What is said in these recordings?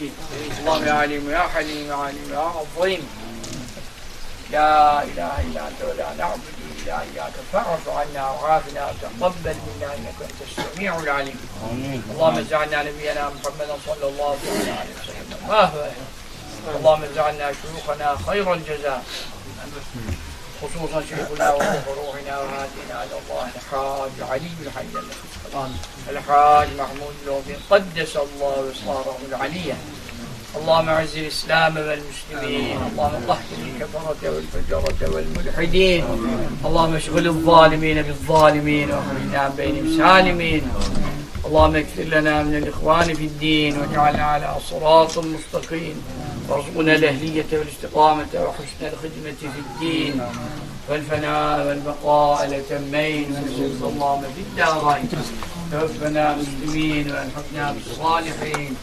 الدين. اللهم يا عليم يا حليم يا عليم يا عظيم. لا إله إلا أنت ولا نعبد إلا إياك. فاعف عنا وعافنا وتقبل منا إنك أنت السميع العليم. اللهم اجعلنا نبينا محمدا صلى الله عليه وسلم. ما هو؟ اللهم اجعلنا شيوخنا خير الجزاء. خصوصا شيخنا وفروعنا وهادينا إلى الله الحاج علي بن حي الحاج محمود لوفي قدس الله اصراره العلية. اللهم اعز الإسلام والمسلمين. اللهم طهر الكفرة والفجرة والملحدين. اللهم اشغل الظالمين بالظالمين واخرجنا بينهم سالمين. اللهم اغفر لنا من الإخوان في الدين واجعلنا على صراط مستقيم. وارزقنا الأهلية والاستقامة وحسن الخدمة في الدين والفناء والبقاء الأتمين ونسال اللهم في الدارين. توفنا مسلمين والحقنا بالصالحين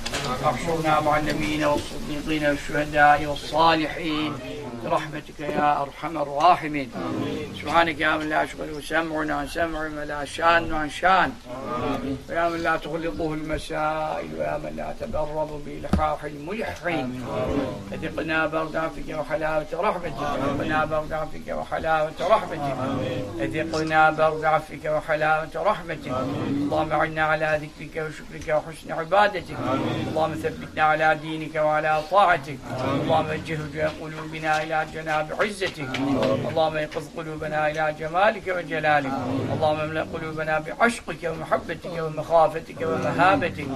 واحشرنا مع النبيين والصديقين والشهداء والصالحين. برحمتك يا أرحم الراحمين. سبحانك يا من لا يشغل سمعنا عن سمع ولا شان عن شان. ويا من لا تغلطه المسائل ويا من لا تبرب بإلحاح الملحين أذقنا برد عفك وحلاوة رحمتك. أذقنا برد عفك وحلاوة رحمتك. أذقنا برد عفك وحلاوة رحمتك. اللهم أعنا على ذكرك وشكرك وحسن عبادتك. اللهم ثبتنا على دينك وعلى طاعتك. اللهم وجه قلوبنا إلى جناب عزتك اللهم ايقظ قلوبنا إلى جمالك وجلالك. اللهم املأ قلوبنا بعشقك ومحبتك ومخافتك ومهابتك.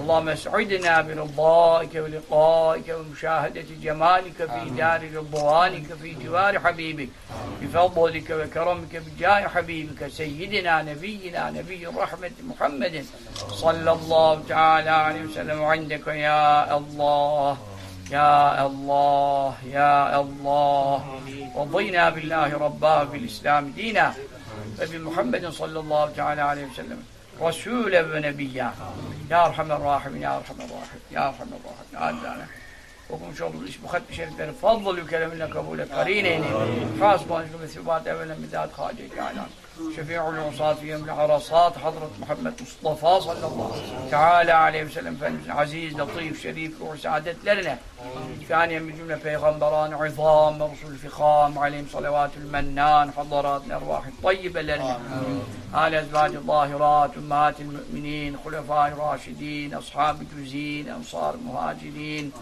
اللهم اسعدنا برضائك ولقائك ومشاهدة جمالك في دار رضوانك في جوار حبيبك. بفضلك وكرمك بجاه حبيبك. سيدنا نبينا نبي الرحمة محمد صلى الله تعالى عليه وسلم. عندك يا الله. يا الله يا الله رضينا بالله ربا في الإسلام دينا وبمحمد صلى الله تعالى عليه وسلم رسولا ونبيا Ya Erhamer Rahim, Ya Erhamer Rahim, Ya Erhamer Rahim. Adana. Okumuş olduğumuz iş bu hatmi şerifleri fazlalü kereminle kabul et. Karineyni. Khas konuşlu ve sübat evvelen midat hacet yalan. شفيع العصاة فيهم العرصات حضرة محمد مصطفى صلى الله تعالى عليه وسلم عزيز لطيف شريف روح سعادت لنا. ثانيا من جملة بيغمبران عظام رسول فخام عليهم صلوات المنان حضرات الأرواح الطيبة لنا. آل أزواج الظاهرات أمهات المؤمنين خلفاء الراشدين أصحاب الجزين أنصار المهاجرين.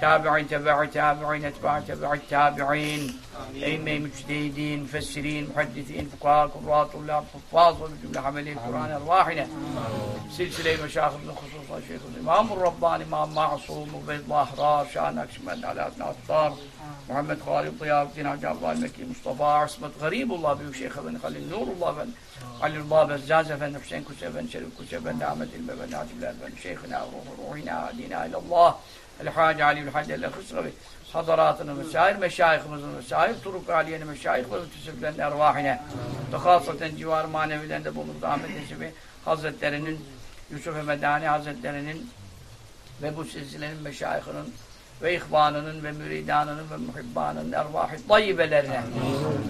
تابعين تبع تابعين أتباع تبع التابعين أئمة مجتهدين مفسرين محدثين فقهاء قراء طلاب حفاظ وبجملة حملين القرآن أرواحنا سلسلة مشايخنا خصوصا شيخ الإمام الرباني إمام معصوم وبيض الله أحرار شان أكشمل على أثناء أطار محمد خالد ضياء الدين عبد الله المكي مصطفى عصمت غريب الله بيو شيخ بن خليل نور الله بن علي الله بزاز بن حسين كسي بن شريف كسي بن أحمد بن ناجي بن شيخنا وروح روحنا هدينا إلى الله. El-Hacı Ali'ül Hacel'le Kısravi hadaratını meşayir, meşayihimizin meşayir, turuk aliyenin meşayih ve tüsüflerin ervahine ve hasaten civar manevilerinde bulunduğu Ahmet Nesebi Hazretlerinin Yusuf Emedani Hazretlerinin ve bu silsilenin meşayihinin ve ihvanının ve müridanının ve muhibbanının ervahı tayyibelerine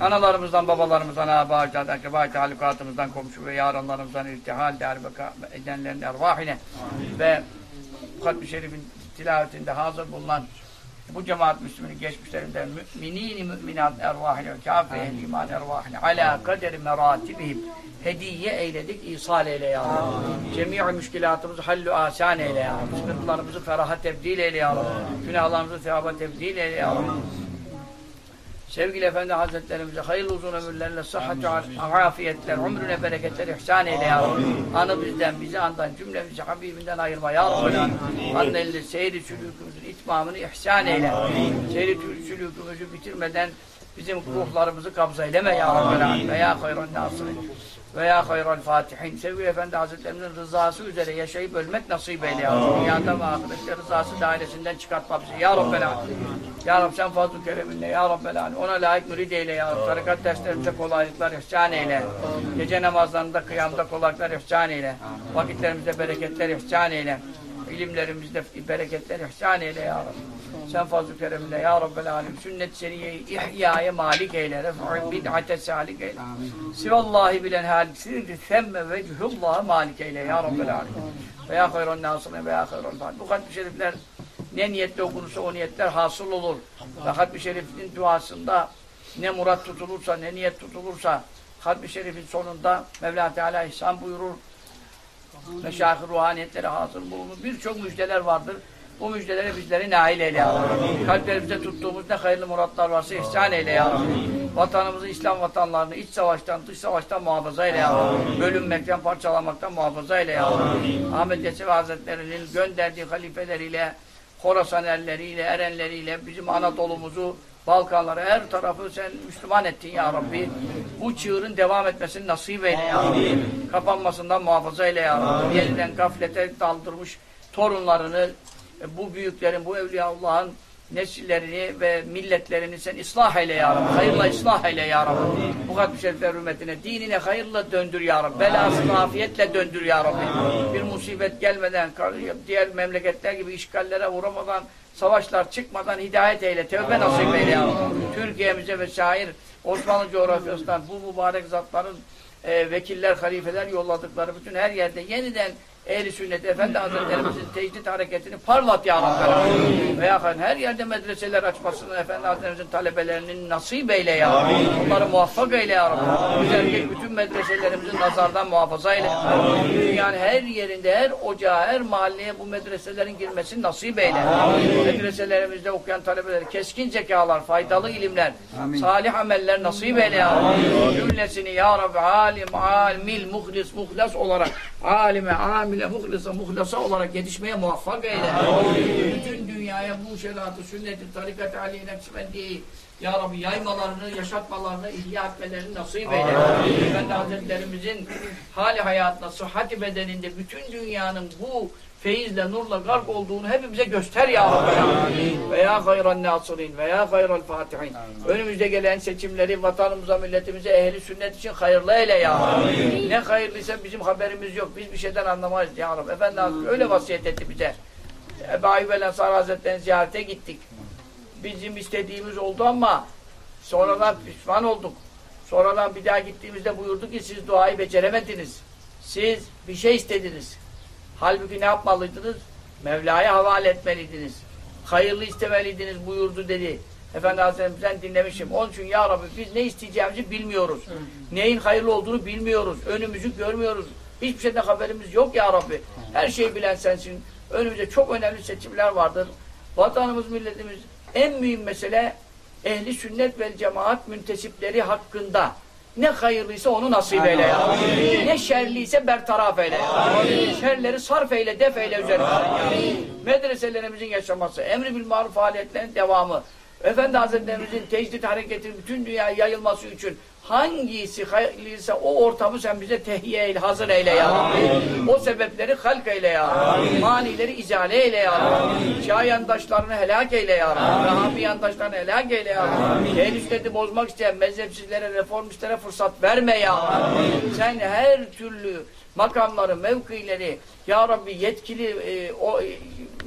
analarımızdan, babalarımızdan, abacad, akrabat, halukatımızdan, komşu ve yaranlarımızdan irtihal, derbeka edenlerin ervahine ve Kadri Şerif'in tilavetinde hazır bulunan bu cemaat Müslüminin geçmişlerinden müminini müminat ervahine ve kâfe ehli iman ervahine alâ kaderi meratibihim hediye eyledik, ihsal eyle ya Rabbi. Cemii müşkilatımızı hallü asan eyle ya Rabbi. Sıkıntılarımızı feraha tebdil eyle ya Rabbi. Günahlarımızı sevaba tebdil eyle ya Rabbi. Sevgili Efendi Hazretlerimize hayırlı uzun ömürlerle sıhhat afiyetler, ömrüne bereketler ihsan eyle ya Rabbi. Anı bizden, bizi andan, cümlemizi Habibinden ayırma ya Rabbi. Anneyle seyri sülükümüzün itmamını ihsan eyle. Seyri sülükümüzü bitirmeden bizim ruhlarımızı kabza eyleme ya Rabbi. Ve ya hayran nasirin. Ve ya hayral fatihin. Sevgili Efendi Hazretlerimizin rızası üzere yaşayıp ölmek nasip eyle ya. Dünyada ve ahirette rızası dairesinden çıkartma bizi. Ya Rabbi. Ya Rabbi sen fazl-ı kereminle. Ya Rabbi. Ona layık mürid eyle ya Rabbi. Tarikat derslerimize kolaylıklar ihsan eyle. Gece namazlarında, kıyamda kolaylıklar ihsan eyle. Vakitlerimizde bereketler ihsan eyle. İlimlerimizde bereketler ihsan eyle ya Rabbi. Sen fazl-ı kereminle ya Rabbel alem. Sünnet seriyeyi ihyaya malik eyle. Ref'u bid'ate salik eyle. Sivallahi bilen halik. Sirri themme vecihullaha malik eyle ya Rabbel alem. Ve ya hayran nasırına ve ya hayran fatiha. Bu kadri şerifler ne niyetle okunursa o niyetler hasıl olur. Ve Hatmi Şerif'in duasında ne murat tutulursa, ne niyet tutulursa Hatmi Şerif'in sonunda Mevla Teala ihsan buyurur. Meşahı ruhaniyetleri hasıl bulunur. Birçok müjdeler vardır. Bu müjdelere bizleri nail eyle ya Rabbi. Kalplerimizde tuttuğumuz ne hayırlı muratlar varsa ihsan eyle ya Rabbi. Vatanımızı, İslam vatanlarını iç savaştan, dış savaştan muhafaza eyle ya Rabbi. Bölünmekten, parçalanmaktan muhafaza eyle ya Rabbi. Ahmet Yesevi Hazretleri'nin gönderdiği halifeleriyle, Khorasan erleriyle, erenleriyle bizim Anadolu'muzu, Balkanları, her tarafı sen Müslüman ettin ya Rabbi. Bu çığırın devam etmesini nasip eyle ya Rabbi. Kapanmasından muhafaza eyle ya Rabbi. Yeniden gaflete daldırmış torunlarını, bu büyüklerin, bu Evliyaullah'ın nesillerini ve milletlerini sen ıslah eyle ya Rabbi. Hayırla ıslah eyle ya Rabbi. Bu kadar şerifler hürmetine dinine hayırla döndür ya Rabbi. Belasını afiyetle döndür ya Rabbi. Bir musibet gelmeden, diğer memleketler gibi işgallere uğramadan, savaşlar çıkmadan hidayet eyle, tevbe nasip eyle ya Rabbi. Türkiye'mize ve şair Osmanlı coğrafyasından bu mübarek zatların e, vekiller, halifeler yolladıkları bütün her yerde yeniden Ehli sünnet efendi hazretlerimizin tecdit hareketini parlat ya Rabbi. Veya her yerde medreseler açmasını efendi hazretlerimizin talebelerinin nasip eyle ya Rabbi. Onları muvaffak eyle ya Rabbi. Özellikle bütün medreselerimizin nazardan muhafaza eyle. Dünyanın her yerinde, her ocağa, her mahalleye bu medreselerin girmesini nasip eyle. Medreselerimizde okuyan talebeler keskin zekalar, faydalı ilimler, Amin. salih ameller nasip eyle ya Rabbi. Cümlesini ya Rabbi alim, amil, muhlis, muhlas olarak alime, amile, muhlisa, muhlasa olarak yetişmeye muvaffak eyle. Amin. Bütün dünyaya bu şeriatı, sünneti, tarikat-ı aliye nekşibendiği ya Rabbi yaymalarını, yaşatmalarını, ihya etmelerini nasip eyle. Efendi Hazretlerimizin hali hayatına, sıhhati bedeninde bütün dünyanın bu feyizle, nurla gark olduğunu hepimize göster ya Rabbi. Veya hayran nasirin veya hayral fatihin. Önümüzde gelen seçimleri vatanımıza, milletimize, ehli sünnet için hayırlı eyle ya Rabbi. Ne hayırlıysa bizim haberimiz yok. Biz bir şeyden anlamayız ya Rabbi. Efendi Hazretleri öyle vasiyet etti bize. Ebu Ayyub el Ensar Hazretleri'ni ziyarete gittik. Bizim istediğimiz oldu ama sonradan pişman olduk. Sonradan bir daha gittiğimizde buyurdu ki siz duayı beceremediniz. Siz bir şey istediniz. Halbuki ne yapmalıydınız? Mevla'ya havale etmeliydiniz. Hayırlı istemeliydiniz buyurdu dedi. Efendi Hazretlerimizden dinlemişim. Onun için ya Rabbi biz ne isteyeceğimizi bilmiyoruz. Neyin hayırlı olduğunu bilmiyoruz. Önümüzü görmüyoruz. Hiçbir şeyden haberimiz yok ya Rabbi. Her şeyi bilen sensin. Önümüzde çok önemli seçimler vardır. Vatanımız, milletimiz en mühim mesele ehli sünnet ve cemaat müntesipleri hakkında ne hayırlıysa onu nasip eyle ya. Amin. Ne şerliyse bertaraf eyle. Amin. Şerleri sarf eyle, def eyle üzerine. Medreselerimizin yaşaması, emri bil maruf faaliyetlerin devamı, Efendi Hazretlerimizin tecdit hareketi bütün dünyaya yayılması için hangisi hayırlıysa o ortamı sen bize tehyiye eyle, hazır eyle ya Amin. O sebepleri halk eyle ya Amin. Manileri izale eyle ya Amin. Şah yandaşlarını helak eyle ya Rabbi. Rahmi yandaşlarını helak eyle ya Rabbi. Ehl bozmak isteyen mezhepsizlere, reformistlere fırsat verme ya Amin. Sen her türlü makamları, mevkileri, Ya Rabbi yetkili e, o e,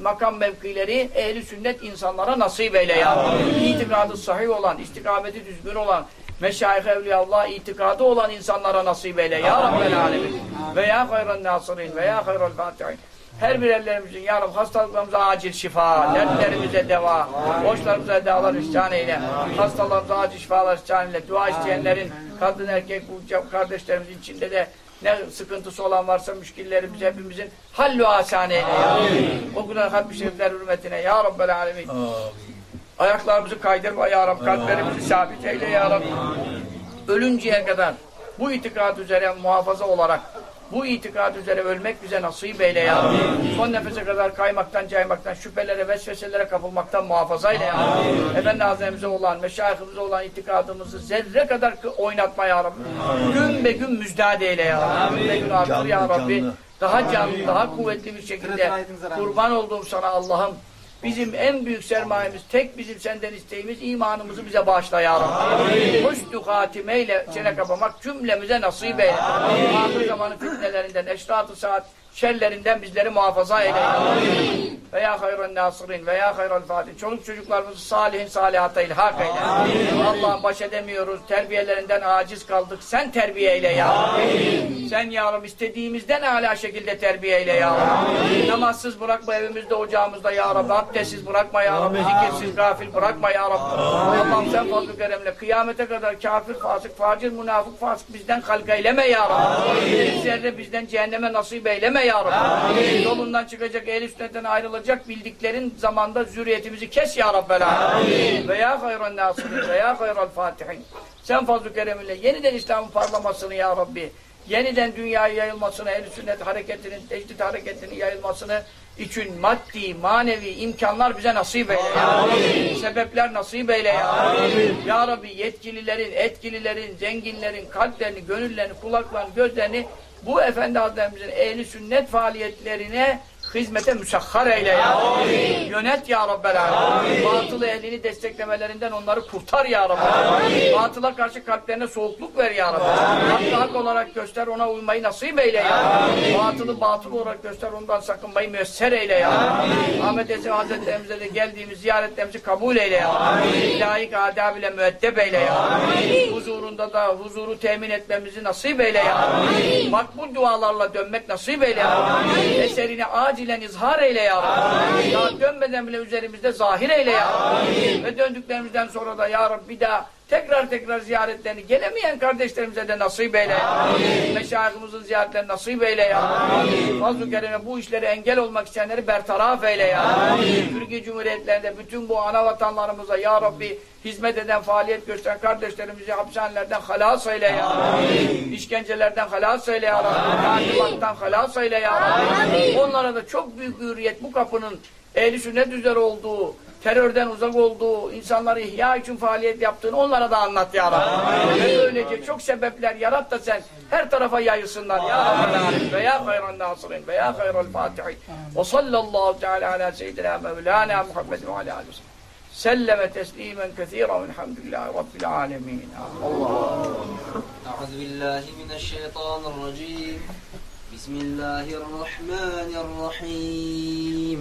makam mevkileri ehli sünnet insanlara nasip eyle ya Rabbi. İtikadı sahih olan, istikameti düzgün olan, meşayih evliyallah itikadı olan insanlara nasip eyle ya Rabbel alemin. Ve ya hayran nasirin ve ya hayral fatihin. Her birerlerimizin ya Rabbi hastalıklarımıza acil şifa, dertlerimize deva, borçlarımıza dağlar ihsan eyle, hastalarımıza acil şifalar ihsan eyle, dua isteyenlerin kadın erkek kardeşlerimizin içinde de ne sıkıntısı olan varsa müşkillerimizi hepimizin hallu asane eyle ya. O günah hatmi şerifler hürmetine ya Rabbel alemin. Amin. Ayaklarımızı kaydırma ya Rabbi, kalplerimizi sabit eyle ya Rabbi. Ölünceye kadar bu itikat üzere muhafaza olarak bu itikad üzere ölmek bize nasip eyle ya Rabbi. Son nefese kadar kaymaktan, caymaktan, şüphelere, vesveselere kapılmaktan muhafaza eyle ya Rabbi. Efendi Hazretimize olan, meşayihimize olan itikadımızı zerre kadar oynatma ya Rabbi. Gün be gün müjdat eyle ya Rabbi. Gün be gün artır ya Rabbi. Daha canlı, daha kuvvetli bir şekilde kurban olduğum sana Allah'ım Bizim en büyük sermayemiz, tek bizim senden isteğimiz imanımızı bize bağışla ya Rabbi. Hüsnü hatimeyle çene kapamak cümlemize nasip eyle. Ahir zamanın fitnelerinden, eşrat-ı saat şerlerinden bizleri muhafaza eyle. Amin. Ve ya hayran nasirin ve ya hayral fatih. Çoluk çocuklarımızı salihin salihata ilhak eyle. Allah'ım baş edemiyoruz. Terbiyelerinden aciz kaldık. Sen terbiye eyle ya. Amin. Sen ya Rabbi istediğimizden âlâ şekilde terbiye eyle ya. Amin. Namazsız bırakma evimizde, ocağımızda ya Rabbi. Abdestsiz bırakma ya Rabbi. Zikirsiz, gafil bırakma ya Rabbi. Allah'ım sen fazl-ı keremle kıyamete kadar kafir, fasık, facir, münafık, fasık bizden halka eyleme ya Rabbi. Bir zerre bizden cehenneme nasip eyleme ya Rabbi. Yolundan çıkacak, ehl sünnetten ayrılacak bildiklerin zamanda zürriyetimizi kes ya Rabbel. Ve ya hayran nasirin ve ya hayral fatihin. Sen fazl-ı kereminle yeniden İslam'ın parlamasını ya Rabbi. Yeniden dünyaya yayılmasını, ehl sünnet hareketinin, tecdid hareketinin yayılmasını için maddi, manevi imkanlar bize nasip eyle Rabbi. Sebepler nasip eyle ya Rabbi. Ya Rabbi yetkililerin, etkililerin, zenginlerin kalplerini, gönüllerini, kulaklarını, gözlerini bu Efendi Hazretlerimizin ehli sünnet faaliyetlerine hizmete müsahhar eyle ya Rabbi. Yönet ya Rabbel Alemin. Batılı ehlini desteklemelerinden onları kurtar ya Rabbi. Batıla karşı kalplerine soğukluk ver ya Rabbi. Hakkı hak olarak göster ona uymayı nasip eyle ya Rabbi. Batılı batıl olarak göster ondan sakınmayı müesser eyle ya Rabbi. Ahmet Esem Hazretlerimize de geldiğimiz ziyaretlerimizi kabul eyle ya Rabbi. Layık adab ile müeddep eyle ya Rabbi. Huzurunda da huzuru temin etmemizi nasip eyle ya Rabbi. Makbul dualarla dönmek nasip eyle ya Rabbi. Eserini acilen izhar eyle ya Rabbi. Daha dönmeden bile üzerimizde zahir eyle ya Rabbi. Ve döndüklerimizden sonra da ya Rabbi bir daha tekrar tekrar ziyaretlerini gelemeyen kardeşlerimize de nasip eyle Rabbi. Meşayihimizin ziyaretlerini nasip eyle ya Rabbi. Fazl-ı Kerem'e bu işlere engel olmak isteyenleri bertaraf eyle ya Rabbi. Türkiye Cumhuriyetlerinde bütün bu ana vatanlarımıza ya Rabbi hizmet eden, faaliyet gösteren kardeşlerimizi hapishanelerden halas eyle ya Rabbi. İşkencelerden halas eyle ya Rabbi. Takibattan halas eyle ya Rabbi. Onlara da çok büyük hürriyet bu kapının ehli sünnet üzere olduğu, terörden uzak olduğu, insanları ihya için faaliyet yaptığını onlara da anlat ya Rabbi. Ve böylece çok sebepler yarat da sen her tarafa yayılsınlar ya Rabbi. Alemin. Ve ya hayran nasirin ve ya hayral fatihin. Ve sallallahu teala ala seyyidina mevlana Muhammed ve ala aleyhi selleme teslimen kethiren velhamdülillahi rabbil alemin. Allah. أعوذ بالله من الشيطان الرجيم بسم الله الرحمن الرحيم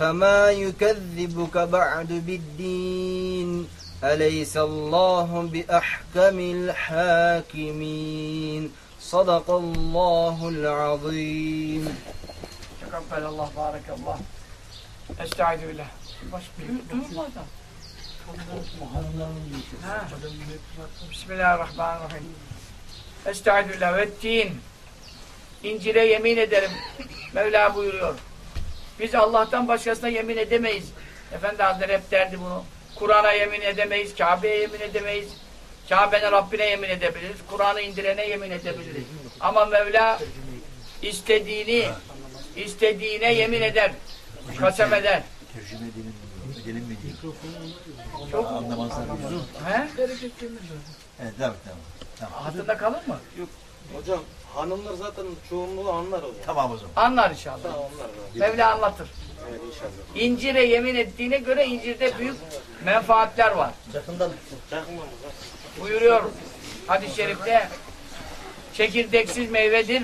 فما يكذبك بعد بالدين أليس الله بأحكم الحاكمين صدق الله العظيم Tekabbel Allah, barakallah. Estaizu billah. Baş duyulmaz da. Ha. Bismillahirrahmanirrahim. Estaizu billah ve tin. İncire yemin ederim. Mevla buyuruyor. Biz Allah'tan başkasına yemin edemeyiz. Efendi Hazretleri hep derdi bunu. Kur'an'a yemin edemeyiz, Kabe'ye yemin edemeyiz. Kabe'nin Rabbine yemin edebiliriz. Kur'an'ı indirene yemin edebiliriz. Ama Mevla istediğini istediğine yemin eder. Kasem eder. Tercüme diye. Çok Anlamazlar. He? Evet, tamam, tamam. Tamam, Hatırda kalır mı? Hocam hanımlar zaten çoğunluğu anlar hocam. tamam o zaman. Anlar inşallah. Tamam onlar da. Mevla anlatır. Evet inşallah. İncire yemin ettiğine göre incirde büyük menfaatler var. Yakından ha. Buyuruyor hadis-i şerifte çekirdeksiz meyvedir.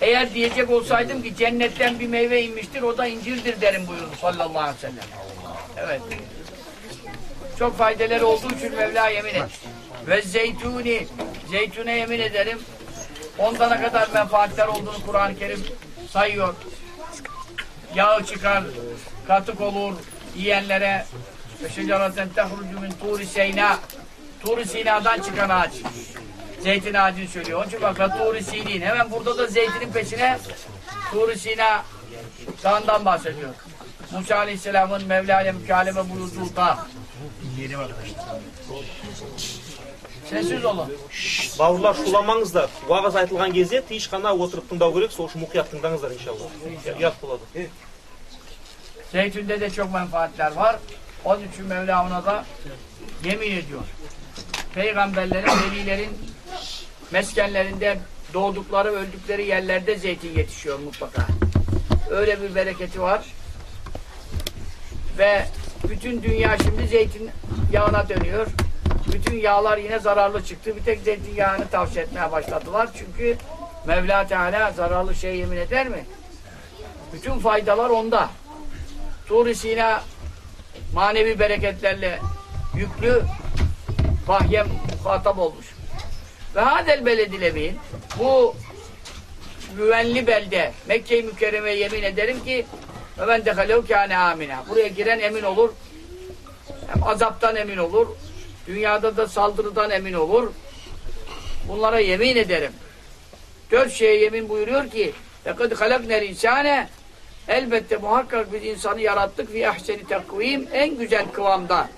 Eğer diyecek olsaydım ki cennetten bir meyve inmiştir o da incirdir derim buyurdu sallallahu aleyhi ve sellem. Evet. Çok faydaları olduğu için Mevla yemin et. Ve zeytuni, zeytune yemin ederim. Ondan ne kadar menfaatler olduğunu Kur'an-ı Kerim sayıyor. Yağı çıkar, katık olur, yiyenlere şeceraten tehrucu min turi seyna Turi Sina'dan çıkan ağaç. Zeytin ağacını söylüyor. Onun için bak Turi Sinin. Hemen burada da zeytinin peşine Turi Sina dağından bahsediyor. Musa Aleyhisselam'ın Mevla ile mükaleme buyurduğu dağ. Dinleyelim arkadaşlar. Sessiz olun. Bауырлар шуламаңыздар. Уағыз айтылған кезде тыныш қана отырып тыңдау керек. Сол үшін мұқият тыңдаңыздар иншалла. Ұят болады. Zeytünde de çok menfaatler var. Onun için Mevla ona da yemin ediyor. Peygamberlerin, velilerin meskenlerinde doğdukları, öldükleri yerlerde zeytin yetişiyor mutlaka. Öyle bir bereketi var. Ve bütün dünya şimdi zeytin yağına dönüyor. Bütün yağlar yine zararlı çıktı. Bir tek zeytinyağını tavsiye etmeye başladılar. Çünkü Mevla Teala zararlı şey yemin eder mi? Bütün faydalar onda. Tur-i Sina manevi bereketlerle yüklü vahye muhatap olmuş. Ve hadel beledilemin bu güvenli belde Mekke-i Mükerreme'ye yemin ederim ki ve ben dehalev kâne amina. Buraya giren emin olur. Hem azaptan emin olur. Dünyada da saldırıdan emin olur. Bunlara yemin ederim. Dört şeye yemin buyuruyor ki لَقَدْ خَلَقْنَا insane Elbette muhakkak biz insanı yarattık fi ahseni takvim en güzel kıvamda.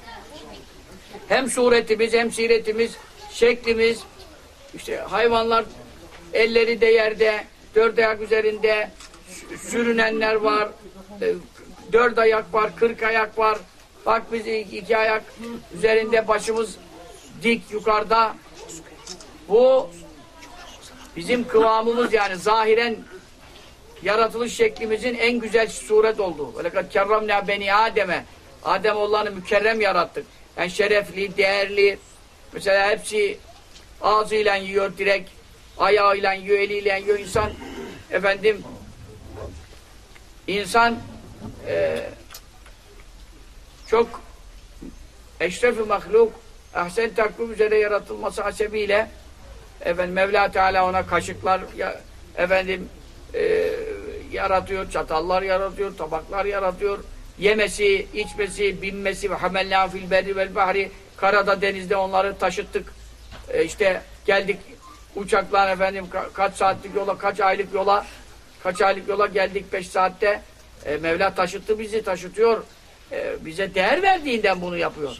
Hem suretimiz hem siretimiz, şeklimiz, işte hayvanlar elleri de yerde, dört ayak üzerinde sü- sürünenler var, e, dört ayak var, kırk ayak var. Bak biz iki, ayak üzerinde başımız dik yukarıda. Bu bizim kıvamımız yani zahiren yaratılış şeklimizin en güzel suret olduğu. Velekat kerramna beni Adem'e. Adem oğullarını mükerrem yarattık. Yani şerefli, değerli. Mesela hepsi ağzıyla yiyor direkt, ayağıyla yiyor, eliyle yiyor. İnsan efendim insan eee çok eşref-i mahluk ahsen takvim üzere yaratılması hasebiyle efendim Mevla Teala ona kaşıklar ya, efendim e, yaratıyor, çatallar yaratıyor, tabaklar yaratıyor. Yemesi, içmesi, binmesi ve hamellâ fil berri vel bahri karada denizde onları taşıttık. E, işte geldik uçaklar efendim ka- kaç saatlik yola, kaç aylık yola kaç aylık yola geldik 5 saatte. E, Mevla taşıttı bizi, taşıtıyor. E, bize değer verdiğinden bunu yapıyor.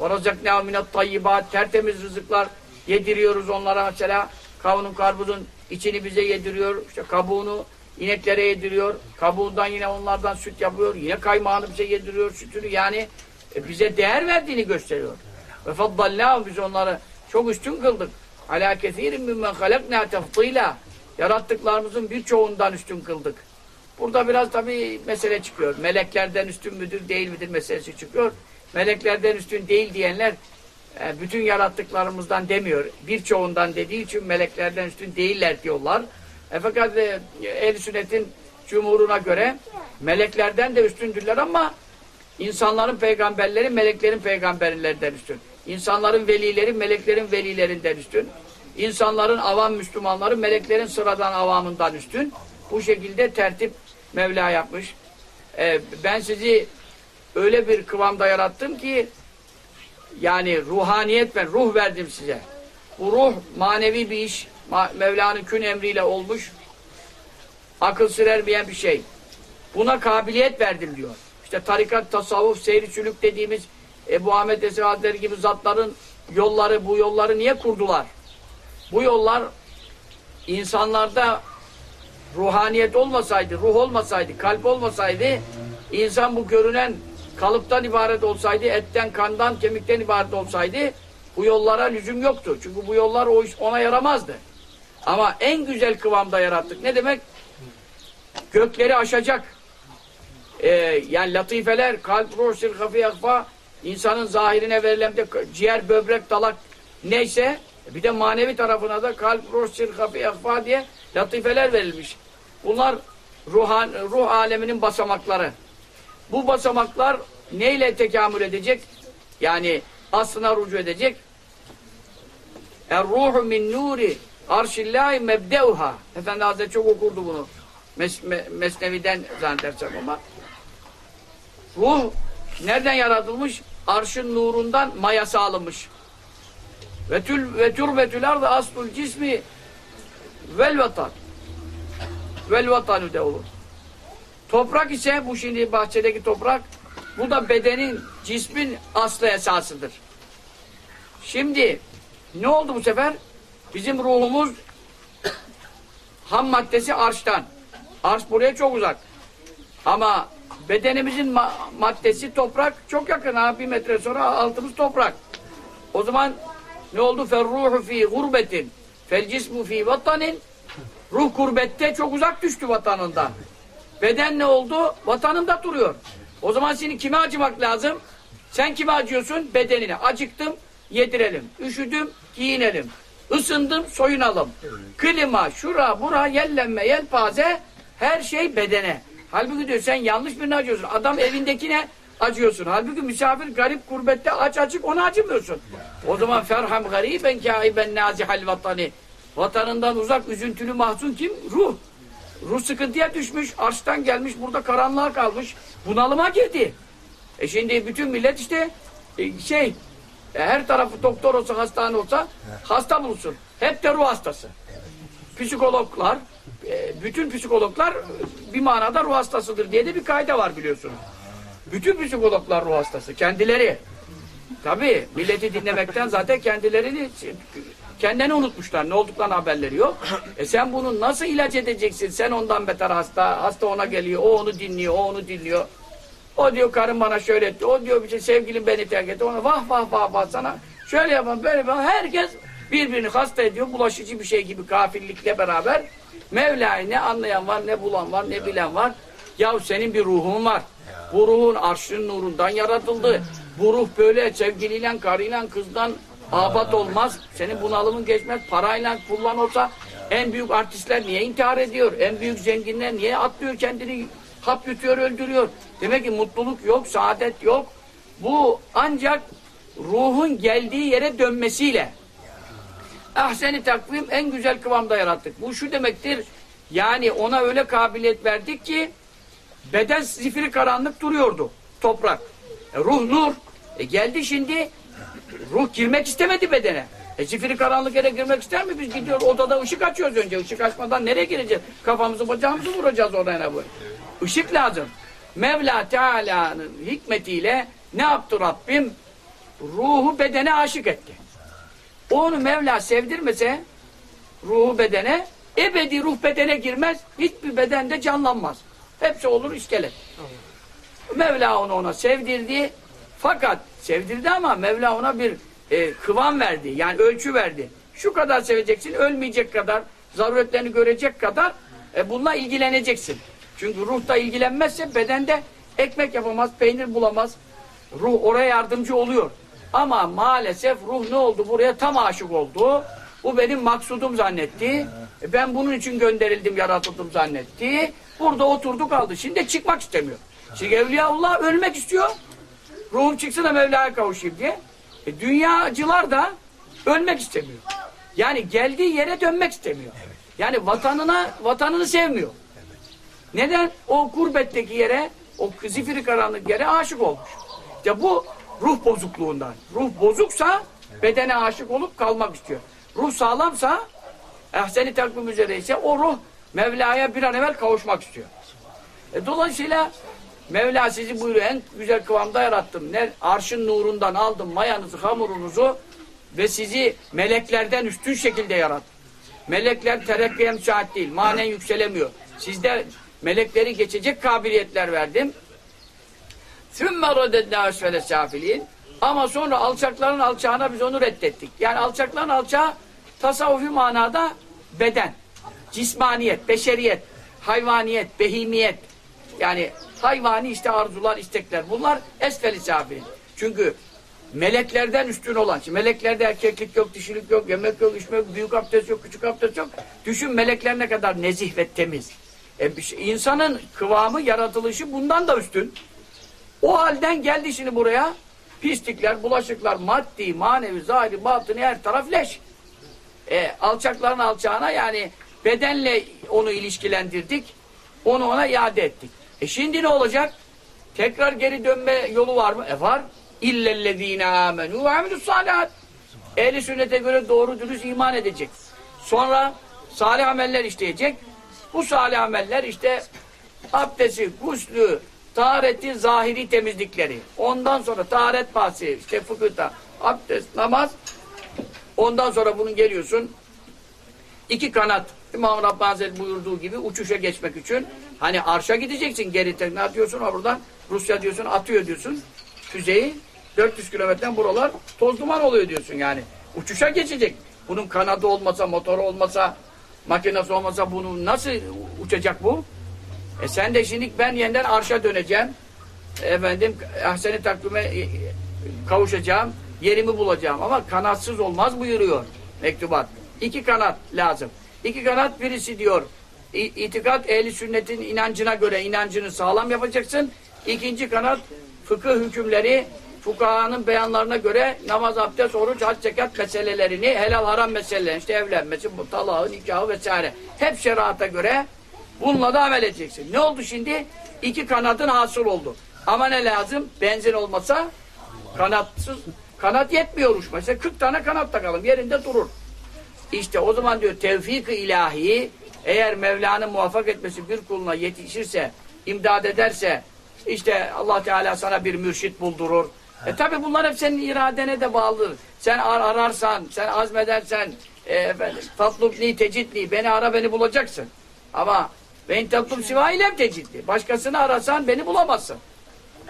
وَرَزَقْنَا مِنَ الطَّيِّبَاتِ Tertemiz rızıklar yediriyoruz onlara mesela. Kavunun, karpuzun içini bize yediriyor. İşte kabuğunu ineklere yediriyor. Kabuğundan yine onlardan süt yapıyor. Yine kaymağını bize yediriyor, sütünü. Yani e, bize değer verdiğini gösteriyor. Ve faddallâhum biz onları çok üstün kıldık. Alâ kethîrin mimmen halaknâ tefdîlâ. Yarattıklarımızın birçoğundan üstün kıldık. Burada biraz tabii mesele çıkıyor. Meleklerden üstün müdür, değil midir meselesi çıkıyor. Meleklerden üstün değil diyenler e, bütün yarattıklarımızdan demiyor. Birçoğundan dediği için meleklerden üstün değiller diyorlar. E, fakat e, ehl sünnetin cumhuruna göre meleklerden de üstündürler ama insanların peygamberleri meleklerin peygamberlerinden üstün. İnsanların velileri meleklerin velilerinden üstün. İnsanların avam Müslümanları meleklerin sıradan avamından üstün. Bu şekilde tertip Mevla yapmış. Ee, ben sizi öyle bir kıvamda yarattım ki yani ruhaniyet ben ruh verdim size. Bu ruh manevi bir iş. Mevla'nın kün emriyle olmuş. Akıl sürermeyen bir şey. Buna kabiliyet verdim diyor. İşte tarikat, tasavvuf, seyri sülük dediğimiz Ebu Ahmet Hazretleri gibi zatların yolları, bu yolları niye kurdular? Bu yollar insanlarda ruhaniyet olmasaydı, ruh olmasaydı, kalp olmasaydı, insan bu görünen kalıptan ibaret olsaydı, etten, kandan, kemikten ibaret olsaydı, bu yollara lüzum yoktu. Çünkü bu yollar o iş ona yaramazdı. Ama en güzel kıvamda yarattık. Ne demek? Gökleri aşacak. Ee, yani latifeler, kalp, ruh, sil, hafi, akfa, insanın zahirine verilen de ciğer, böbrek, dalak neyse, bir de manevi tarafına da kalp, ruh, sil, hafi, akfa diye latifeler verilmiş. Bunlar ruhan, ruh aleminin basamakları. Bu basamaklar neyle tekamül edecek? Yani aslına rucu edecek. Er ruhu min nuri arşillahi mebdeuha. Efendi Hazretleri çok okurdu bunu. Mes me Mesnevi'den zannedersem ama. Ruh nereden yaratılmış? Arşın nurundan mayası alınmış. Ve tül ve turbetül ardı aslul cismi vel vatan. Vel vatanü de olur. Toprak ise bu şimdi bahçedeki toprak bu da bedenin, cismin aslı esasıdır. Şimdi ne oldu bu sefer? Bizim ruhumuz ham maddesi arştan. Arş buraya çok uzak. Ama Bedenimizin ma- maddesi toprak çok yakın ha bir metre sonra altımız toprak. O zaman ne oldu? Ferruhu fi gurbetin fel cismu fi vatanin Ruh gurbette çok uzak düştü vatanından. Beden ne oldu? Vatanında duruyor. O zaman senin kime acımak lazım? Sen kime acıyorsun? Bedenine. Acıktım, yedirelim. Üşüdüm, giyinelim. Isındım, soyunalım. Klima, şura, bura, yellenme, yelpaze her şey bedene. Halbuki diyor sen yanlış birine acıyorsun. Adam evindekine acıyorsun. Halbuki misafir garip gurbette aç açık ona acımıyorsun. O zaman ferham gariben kâiben nazihal vatani. Vatanından uzak, üzüntülü, mahzun kim? Ruh. Ruh sıkıntıya düşmüş, arştan gelmiş, burada karanlığa kalmış, bunalıma girdi. E şimdi bütün millet işte e, şey, e, her tarafı doktor olsa, hastane olsa hasta bulsun. Hep de ruh hastası. Psikologlar, e, bütün psikologlar bir manada ruh hastasıdır diye de bir kaide var biliyorsunuz. Bütün psikologlar ruh hastası, kendileri. Tabii milleti dinlemekten zaten kendilerini kendini unutmuşlar. Ne olduklarını haberleri yok. E sen bunu nasıl ilaç edeceksin? Sen ondan beter hasta. Hasta ona geliyor. O onu dinliyor. O onu dinliyor. O diyor karım bana şöyle etti. O diyor bir şey sevgilim beni terk etti. Ona vah vah vah vah sana şöyle yapan böyle yapan. Herkes birbirini hasta ediyor. Bulaşıcı bir şey gibi kafirlikle beraber. Mevla'yı ne anlayan var, ne bulan var, ne bilen var. Ya senin bir ruhun var. Bu ruhun arşın nurundan yaratıldı. Bu ruh böyle sevgiliyle, karıyla, kızdan abat olmaz. Senin bunalımın geçmez. Parayla kullan olsa en büyük artistler niye intihar ediyor? En büyük zenginler niye atlıyor kendini hap yutuyor, öldürüyor? Demek ki mutluluk yok, saadet yok. Bu ancak ruhun geldiği yere dönmesiyle ahseni takvim en güzel kıvamda yarattık. Bu şu demektir. Yani ona öyle kabiliyet verdik ki beden zifiri karanlık duruyordu. Toprak. E, ruh nur. E, geldi şimdi ruh girmek istemedi bedene. E zifiri karanlık yere girmek ister mi? Biz gidiyoruz odada ışık açıyoruz önce. Işık açmadan nereye gireceğiz? Kafamızı bacağımızı vuracağız oraya bu. Işık lazım. Mevla Teala'nın hikmetiyle ne yaptı Rabbim? Ruhu bedene aşık etti. Onu Mevla sevdirmese ruhu bedene ebedi ruh bedene girmez. Hiçbir bedende canlanmaz. Hepsi olur iskelet. Mevla onu ona sevdirdi. Fakat sevdirdi ama Mevla ona bir e, kıvam verdi. Yani ölçü verdi. Şu kadar seveceksin, ölmeyecek kadar, zaruretlerini görecek kadar e, bununla ilgileneceksin. Çünkü ruhta ilgilenmezse bedende ekmek yapamaz, peynir bulamaz. Ruh oraya yardımcı oluyor. Ama maalesef ruh ne oldu? Buraya tam aşık oldu. Bu benim maksudum zannetti. E, Ben bunun için gönderildim, yaratıldım zannetti. Burada oturdu kaldı. Şimdi çıkmak istemiyor. Şimdi Evliyaullah ölmek istiyor. Ruhum çıksın da Mevla'ya kavuşayım diye. E, dünyacılar da ölmek istemiyor. Yani geldiği yere dönmek istemiyor. Yani vatanına vatanını sevmiyor. Neden? O gurbetteki yere, o zifiri karanlık yere aşık olmuş. İşte bu ruh bozukluğundan. Ruh bozuksa bedene aşık olup kalmak istiyor. Ruh sağlamsa, ehseni takvim üzereyse o ruh Mevla'ya bir an evvel kavuşmak istiyor. E, dolayısıyla Mevla sizi buyuruyor en güzel kıvamda yarattım. Ne arşın nurundan aldım mayanızı, hamurunuzu ve sizi meleklerden üstün şekilde yarattım. Melekler terakkiye müsait değil. Manen yükselemiyor. Sizde melekleri geçecek kabiliyetler verdim. Sümme reddedna esfele safilin. Ama sonra alçakların alçağına biz onu reddettik. Yani alçakların alçağı tasavvufi manada beden cismaniyet, beşeriyet, hayvaniyet, behimiyet. Yani hayvani işte arzular, istekler. Bunlar esfel-i safilin. Çünkü meleklerden üstün olan, şimdi meleklerde erkeklik yok, dişilik yok, yemek yok, içmek yok, büyük abdest yok, küçük abdest yok. Düşün melekler ne kadar nezih ve temiz. E, şey- insanın kıvamı, yaratılışı bundan da üstün. O halden geldi şimdi buraya pislikler, bulaşıklar, maddi, manevi, zahiri, batını her taraf leş. E, alçakların alçağına yani bedenle onu ilişkilendirdik. Onu ona iade ettik. E şimdi ne olacak? Tekrar geri dönme yolu var mı? E var. İllellezine amenu ve amilus salihat. Ehli sünnete göre doğru dürüst iman edecek. Sonra salih ameller işleyecek. Bu salih ameller işte abdesti, guslü, tahareti, zahiri temizlikleri. Ondan sonra taharet bahsi, işte fıkıhta, abdest, namaz. Ondan sonra bunun geliyorsun iki kanat İmam Rabbani buyurduğu gibi uçuşa geçmek için hani arşa gideceksin geri tek ne atıyorsun buradan Rusya diyorsun atıyor diyorsun füzeyi 400 kilometreden buralar toz duman oluyor diyorsun yani. Uçuşa geçecek. Bunun kanadı olmasa, motoru olmasa, makinesi olmasa bunu nasıl uçacak bu? E sen de şimdi ben yeniden arşa döneceğim. Efendim ahseni takvime e, e, kavuşacağım. Yerimi bulacağım ama kanatsız olmaz buyuruyor mektubat. İki kanat lazım. İki kanat birisi diyor itikat ehli sünnetin inancına göre inancını sağlam yapacaksın. İkinci kanat fıkıh hükümleri fukahanın beyanlarına göre namaz, abdest, oruç, hac, zekat meselelerini helal haram meselelerini işte evlenmesi, bu talağı, nikahı vesaire hep şerata göre bununla da amel edeceksin. Ne oldu şimdi? İki kanadın hasıl oldu. Ama ne lazım? Benzin olmasa kanatsız kanat yetmiyor uçmaya. 40 tane kanat takalım yerinde durur. İşte o zaman diyor tevfik-i ilahi eğer Mevla'nın muvaffak etmesi bir kuluna yetişirse, imdad ederse işte Allah Teala sana bir mürşit buldurur. E tabi bunlar hep senin iradene de bağlıdır. Sen ar ararsan, sen azmedersen e, efendim, tatlubni tecidni beni ara beni bulacaksın. Ama ben tatlub siva ilem tecidni. Başkasını arasan beni bulamazsın.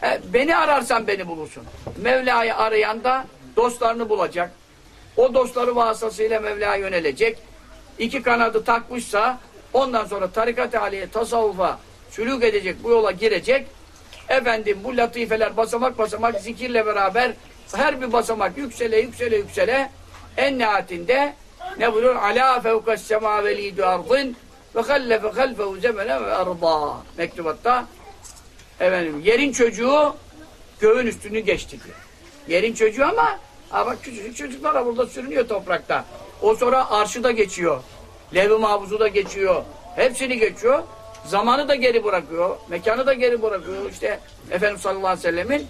E, beni ararsan beni bulursun. Mevla'yı arayan da dostlarını bulacak. O dostları vasıtasıyla Mevla'ya yönelecek. İki kanadı takmışsa ondan sonra tarikat haliye, tasavvufa sülük edecek, bu yola girecek. Efendim bu latifeler basamak basamak zikirle beraber her bir basamak yüksele yüksele yüksele en nihayetinde ne buyuruyor? Ala fevkas sema velidu ardın ve hallefe halfehu zemene ve arda. Mektubatta efendim yerin çocuğu göğün üstünü geçti diyor. Yerin çocuğu ama ama küçücük çocuklar da burada sürünüyor toprakta. O sonra arşı da geçiyor. Lev-i mahfuzu da geçiyor. Hepsini geçiyor. Zamanı da geri bırakıyor. Mekanı da geri bırakıyor. İşte Efendimiz sallallahu aleyhi ve sellemin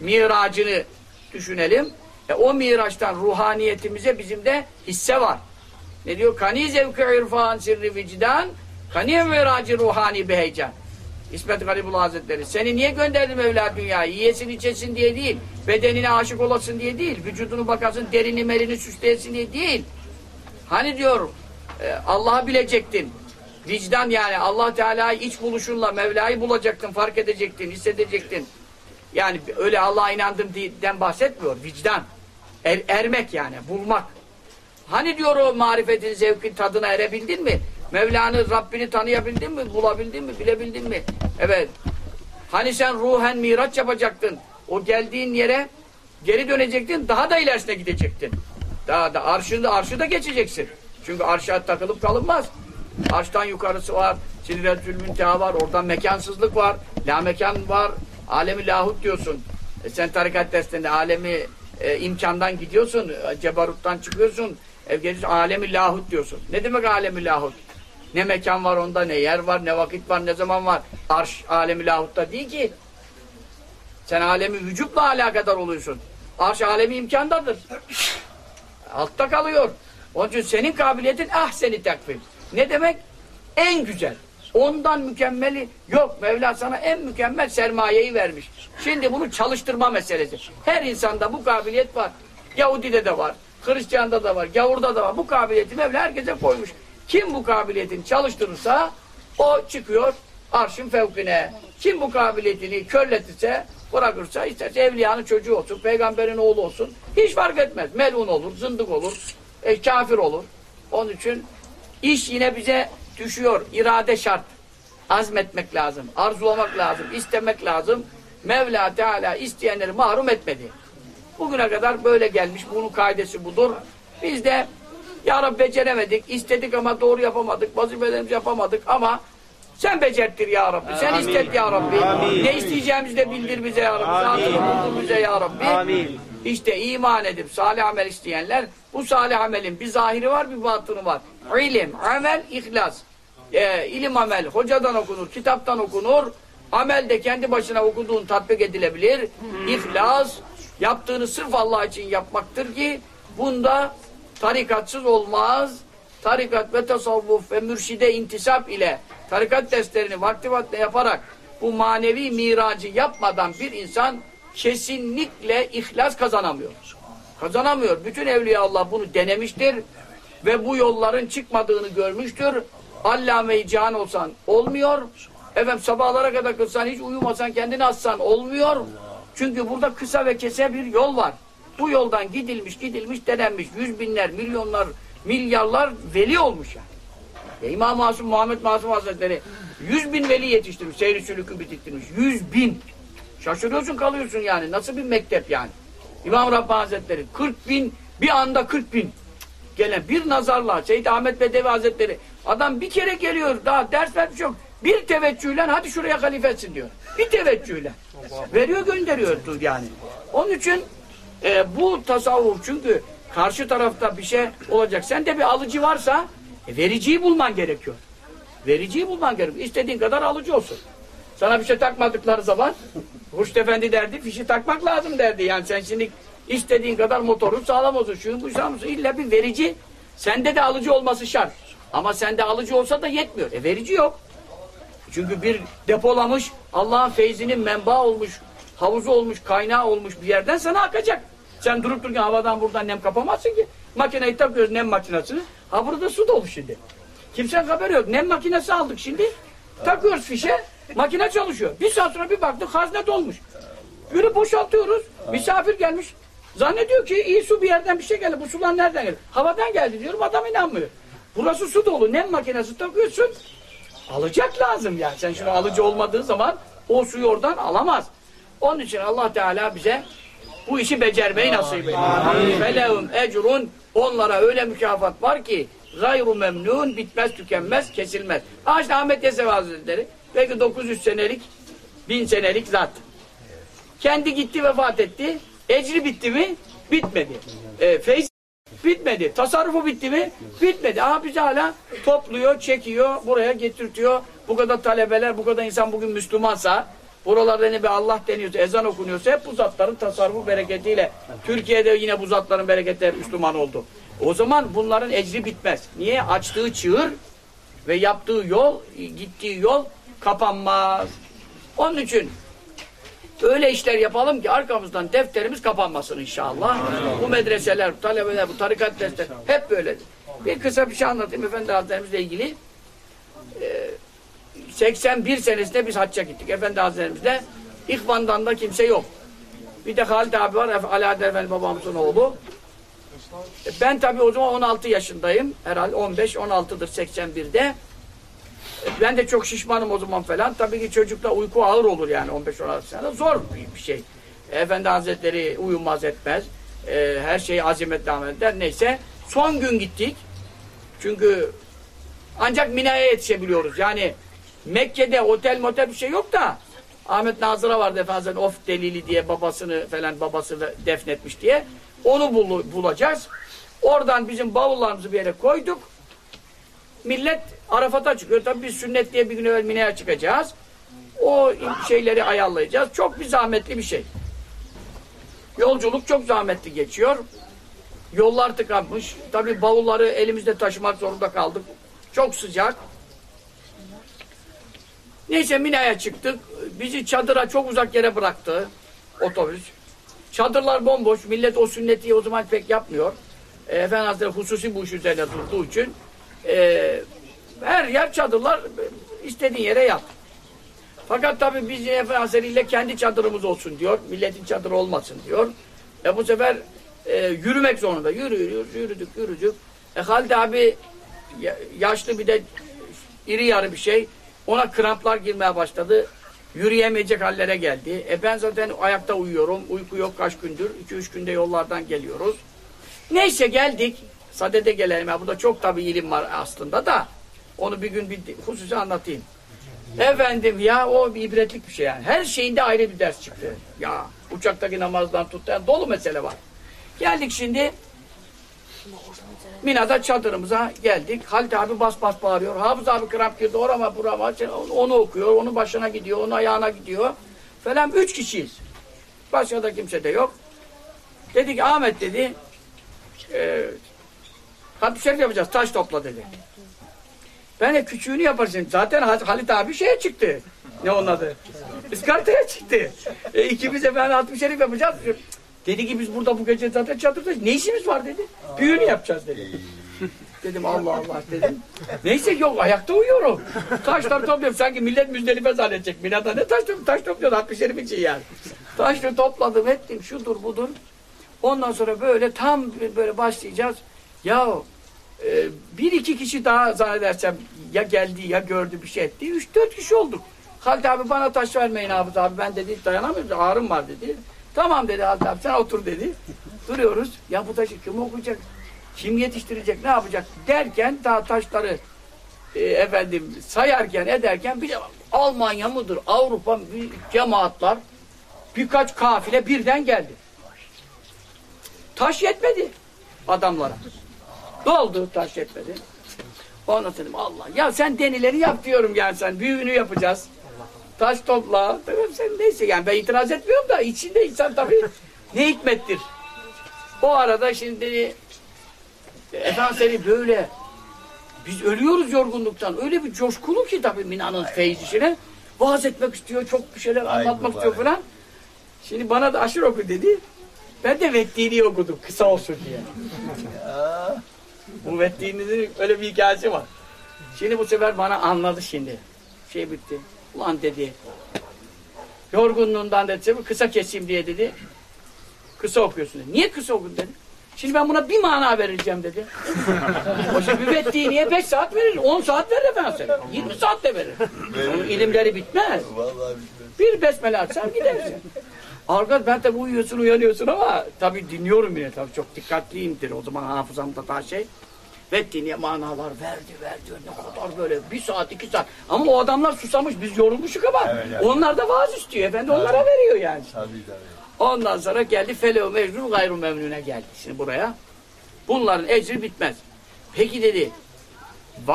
miracını düşünelim. E, o miraçtan ruhaniyetimize bizim de hisse var. Ne diyor? Kani zevki irfan sirri vicdan kani miracı ruhani bir. İsmet Garibullah Hazretleri. Seni niye gönderdi Mevla dünyaya? Yiyesin içesin diye değil. Bedenine aşık olasın diye değil. Vücudunu bakasın, derini melini süsleyesin diye değil. Hani diyor e, Allah'ı bilecektin. Vicdan yani Allah Teala'yı iç buluşunla Mevla'yı bulacaktın, fark edecektin, hissedecektin. Yani öyle Allah'a inandım den bahsetmiyor. Vicdan. Er, ermek yani, bulmak. Hani diyor o marifetin, zevkin tadına erebildin mi? Mevla'nı, Rabbini tanıyabildin mi? Bulabildin mi? Bilebildin mi? Evet. Hani sen ruhen miraç yapacaktın. O geldiğin yere geri dönecektin. Daha da ilerisine gidecektin. Daha da arşında, arşı da geçeceksin. Çünkü arşa takılıp kalınmaz. Arştan yukarısı var. Sidretül münteha var. Oradan mekansızlık var. La mekan var. Alemi lahut diyorsun. E sen tarikat dersinde alemi e, imkandan gidiyorsun. E, cebaruttan çıkıyorsun. E, geliyorsun, alemi lahut diyorsun. Ne demek alemi lahut? Ne mekan var onda, ne yer var, ne vakit var, ne zaman var. Arş alemi lahutta değil ki. Sen alemi vücutla alakadar oluyorsun. Arş alemi imkandadır. Altta kalıyor. Onun için senin kabiliyetin ah seni takvim. Ne demek? En güzel. Ondan mükemmeli yok. Mevla sana en mükemmel sermayeyi vermiş. Şimdi bunu çalıştırma meselesi. Her insanda bu kabiliyet var. Yahudi'de de var. Hristiyan'da da var. Gavur'da da var. Bu kabiliyeti Mevla herkese koymuş. Kim bu kabiliyetini çalıştırırsa o çıkıyor arşın fevkine. Kim bu kabiliyetini körletirse bırakırsa isterse evliyanın çocuğu olsun, peygamberin oğlu olsun hiç fark etmez. Melun olur, zındık olur, e, kafir olur. Onun için iş yine bize düşüyor. İrade şart. Azmetmek lazım, arzulamak lazım, istemek lazım. Mevla Teala isteyenleri mahrum etmedi. Bugüne kadar böyle gelmiş. Bunun kaidesi budur. Biz de ya Rabbi beceremedik, istedik ama doğru yapamadık, vazifelerimizi yapamadık ama sen becerttir ya Rabbi, sen Amin. istet ya Rabbi. Amin. Ne isteyeceğimizi de bildir bize ya Rabbi. Zatını buldur bize ya Rabbi. Amin. İşte iman edip salih amel isteyenler, bu salih amelin bir zahiri var, bir batını var. İlim, amel, ihlas. Ee, ilim amel, hocadan okunur, kitaptan okunur. Amel de kendi başına okuduğun tatbik edilebilir. İhlas, yaptığını sırf Allah için yapmaktır ki bunda tarikatsız olmaz. Tarikat ve tasavvuf ve mürşide intisap ile tarikat derslerini vakti vakti yaparak bu manevi miracı yapmadan bir insan kesinlikle ihlas kazanamıyor. Kazanamıyor. Bütün evliya Allah bunu denemiştir. ve bu yolların çıkmadığını görmüştür. Allame-i cihan olsan olmuyor. Efendim sabahlara kadar kılsan hiç uyumasan kendini assan olmuyor. Çünkü burada kısa ve kese bir yol var. Bu yoldan gidilmiş gidilmiş denenmiş. Yüz binler, milyonlar, milyarlar veli olmuş yani. Ya İmam Masum Muhammed Masum Hazretleri yüz bin veli yetiştirmiş. Seyri sülükü bitirmiş. Yüz bin. Şaşırıyorsun kalıyorsun yani. Nasıl bir mektep yani. İmam Rabbani Hazretleri 40 bin bir anda 40 bin gelen bir nazarla Seyyid Ahmet Bedevi Hazretleri adam bir kere geliyor daha ders vermiş yok. Bir teveccühle hadi şuraya halifetsin diyor. Bir teveccühle. Veriyor gönderiyor yani. Onun için e, bu tasavvuf çünkü karşı tarafta bir şey olacak. Sen de bir alıcı varsa e, vericiyi bulman gerekiyor. Vericiyi bulman gerekiyor. İstediğin kadar alıcı olsun. Sana bir şey takmadıkları zaman Ruşt Efendi derdi, fişi takmak lazım derdi. Yani sen şimdi istediğin kadar motoru sağlam olsun, şunu bu sağlam olsun. İlla bir verici, sende de alıcı olması şart. Ama sende alıcı olsa da yetmiyor. E verici yok. Çünkü bir depolamış, Allah'ın feyzinin menba olmuş, havuzu olmuş, kaynağı olmuş bir yerden sana akacak. Sen durup dururken havadan buradan nem kapamazsın ki. Makineyi takıyoruz nem makinesini. Ha burada su dolu şimdi. Kimsenin haberi yok. Nem makinesi aldık şimdi. Takıyoruz fişe. Makine çalışıyor. Bir saat sonra bir baktık hazne dolmuş. Yürü boşaltıyoruz. Misafir gelmiş. Zannediyor ki iyi su bir yerden bir şey geldi. Bu sular nereden geldi? Havadan geldi diyorum adam inanmıyor. Burası su dolu. Nem makinesi takıyorsun. Alacak lazım yani. Sen şunu alıcı olmadığı zaman o suyu oradan alamaz. Onun için Allah Teala bize bu işi becermeyi nasip eylesin. Felehum ecrun onlara öyle mükafat var ki gayru memnun bitmez tükenmez kesilmez. Ha işte Ahmet Yesevi Hazretleri belki 900 senelik 1000 senelik zat. Kendi gitti vefat etti. Ecri bitti mi? Bitmedi. E, feyz bitmedi. Tasarrufu bitti mi? Bitmedi. Ama bizi hala topluyor, çekiyor, buraya getirtiyor. Bu kadar talebeler, bu kadar insan bugün Müslümansa, buralarda ne bir Allah deniyorsa, ezan okunuyorsa hep bu zatların tasarrufu bereketiyle. Türkiye'de yine bu zatların bereketi hep Müslüman oldu. O zaman bunların ecri bitmez. Niye? Açtığı çığır ve yaptığı yol, gittiği yol kapanmaz. Onun için öyle işler yapalım ki arkamızdan defterimiz kapanmasın inşallah. Bu medreseler, bu talebeler, bu tarikat dersleri hep böyledir. Bir kısa bir şey anlatayım Efendi Hazretlerimizle ilgili. Ee, 81 senesinde biz hacca gittik Efendi Hazretlerimizle. İhvan'dan da kimse yok. Bir de Halid abi var, Alaaddin Efendi babamızın oğlu. E, Ben tabii o zaman 16 yaşındayım. Herhalde 15-16'dır 81'de. E, Ben de çok şişmanım o zaman falan. Tabii ki çocukla uyku ağır olur yani 15-16 sene. Zor bir, şey. Efendi Hazretleri uyumaz etmez. E, her şeyi azimetle amel eder. Neyse. Son gün gittik. Çünkü ancak Mina'ya yetişebiliyoruz. Yani Mekke'de otel motel bir şey yok da Ahmet Nazır'a vardı Efendi Hazretleri, of delili diye babasını falan babasını defnetmiş diye. Onu bul- bulacağız. Oradan bizim bavullarımızı bir yere koyduk. Millet Arafat'a çıkıyor. Tabii biz sünnet diye bir gün evvel Mina'ya çıkacağız. O şeyleri ayarlayacağız. Çok bir zahmetli bir şey. Yolculuk çok zahmetli geçiyor. Yollar tıkanmış. Tabii bavulları elimizde taşımak zorunda kaldık. Çok sıcak. Neyse Mina'ya çıktık. Bizi çadıra çok uzak yere bıraktı otobüs. Çadırlar bomboş. Millet o sünneti o zaman pek yapmıyor. E, Efendi Hazretleri hususi bu iş üzerine durduğu için e, her yer çadırlar istediğin yere yat. Fakat tabii biz Efendi Hazretleri ile kendi çadırımız olsun diyor. Milletin çadırı olmasın diyor. E bu sefer e, yürümek zorunda. Yürüyoruz, yürüdük, yürüdük. E Halide abi ya- yaşlı bir de iri yarı bir şey. Ona kramplar girmeye başladı. Yürüyemeyecek hallere geldi. E ben zaten ayakta uyuyorum. Uyku yok kaç gündür. 2-3 günde yollardan geliyoruz. Neyse geldik. Sadede gelelim. Ya burada çok tabii ilim var aslında da. Onu bir gün bir hususi anlatayım. Efendim ya o bir ibretlik bir şey yani. Her şeyinde ayrı bir ders çıktı. Ya uçaktaki namazdan tut. Yani dolu mesele var. Geldik şimdi Mina'da çadırımıza geldik. Halit abi bas bas bağırıyor. Hafız abi kramp girdi orama burama. Onu okuyor. Onun başına gidiyor. Onun ayağına gidiyor. Falan üç kişiyiz. Başka da kimse de yok. Dedik Ahmet dedi. E, Şerif yapacağız. Taş topla dedi. Ben de küçüğünü yaparsın. Zaten Hal- Halit abi şeye çıktı. Ne onun adı? İskartaya çıktı. E, ikimiz de ben Hatip Şerif yapacağız. Dedi ki biz burada bu gece zaten çadırdayız. Ne işimiz var dedi. Büyünü yapacağız dedi. Dedim Allah Allah dedim. Neyse yok ayakta uyuyorum. Taşları topluyorum. Sanki millet müzdelife zannedecek. Minada ne taş topluyor? Taş topluyor. Hakkı şerif için yani. Taşları topladım ettim. Şudur budur. Ondan sonra böyle tam böyle başlayacağız. Ya e, bir iki kişi daha zannedersem ya geldi ya gördü bir şey etti. Üç dört kişi olduk. Halit abi bana taş vermeyin abi abi. Ben dedi dayanamıyorum. Ağrım var dedi. Tamam dedi abi sen otur dedi. Duruyoruz. Ya bu taşı kim okuyacak? Kim yetiştirecek? Ne yapacak? Derken daha taşları e, efendim sayarken ederken bir de Almanya mıdır? Avrupa bir cemaatler birkaç kafile birden geldi. Taş yetmedi adamlara. Doldu taş yetmedi. Ondan dedim Allah ya sen denileri yap diyorum yani sen büyüğünü yapacağız. Taş topla. Tamam sen neyse yani ben itiraz etmiyorum da içinde insan tabii ne hikmettir. O arada şimdi Efendim seni böyle biz ölüyoruz yorgunluktan. Öyle bir coşkulu ki tabii Mina'nın feyzişine. Vaaz etmek istiyor, çok bir şeyler Ay anlatmak istiyor falan. Şimdi bana da aşır oku dedi. Ben de Vetti'ni okudum kısa olsun diye. Bu Vetti'nin öyle bir hikayesi var. Şimdi bu sefer bana anladı şimdi. Şey bitti. Ulan dedi. Yorgunluğundan dedi kısa keseyim diye dedi. Kısa okuyorsun dedi. Niye kısa okudun dedi. Şimdi ben buna bir mana vereceğim dedi. o şimdi müvettiği niye 5 saat verir? 10 saat verir efendim sana. 20 saat de verir. Onun ilimleri bitmez. Bir besmele atsan gidersin. Arkadaş ben tabi uyuyorsun uyanıyorsun ama tabi dinliyorum yine tabi çok dikkatliyimdir. O zaman hafızamda daha şey. Ve manalar verdi verdi ne kadar böyle bir saat iki saat. Ama o adamlar susamış biz yorulmuşuk ama Evet, evet. onlar da vaaz istiyor. Efendi onlara veriyor yani. Tabii tabii. Ondan sonra geldi Felev Mecnun Gayru Memnun'e geldi şimdi buraya. Bunların ecri bitmez. Peki dedi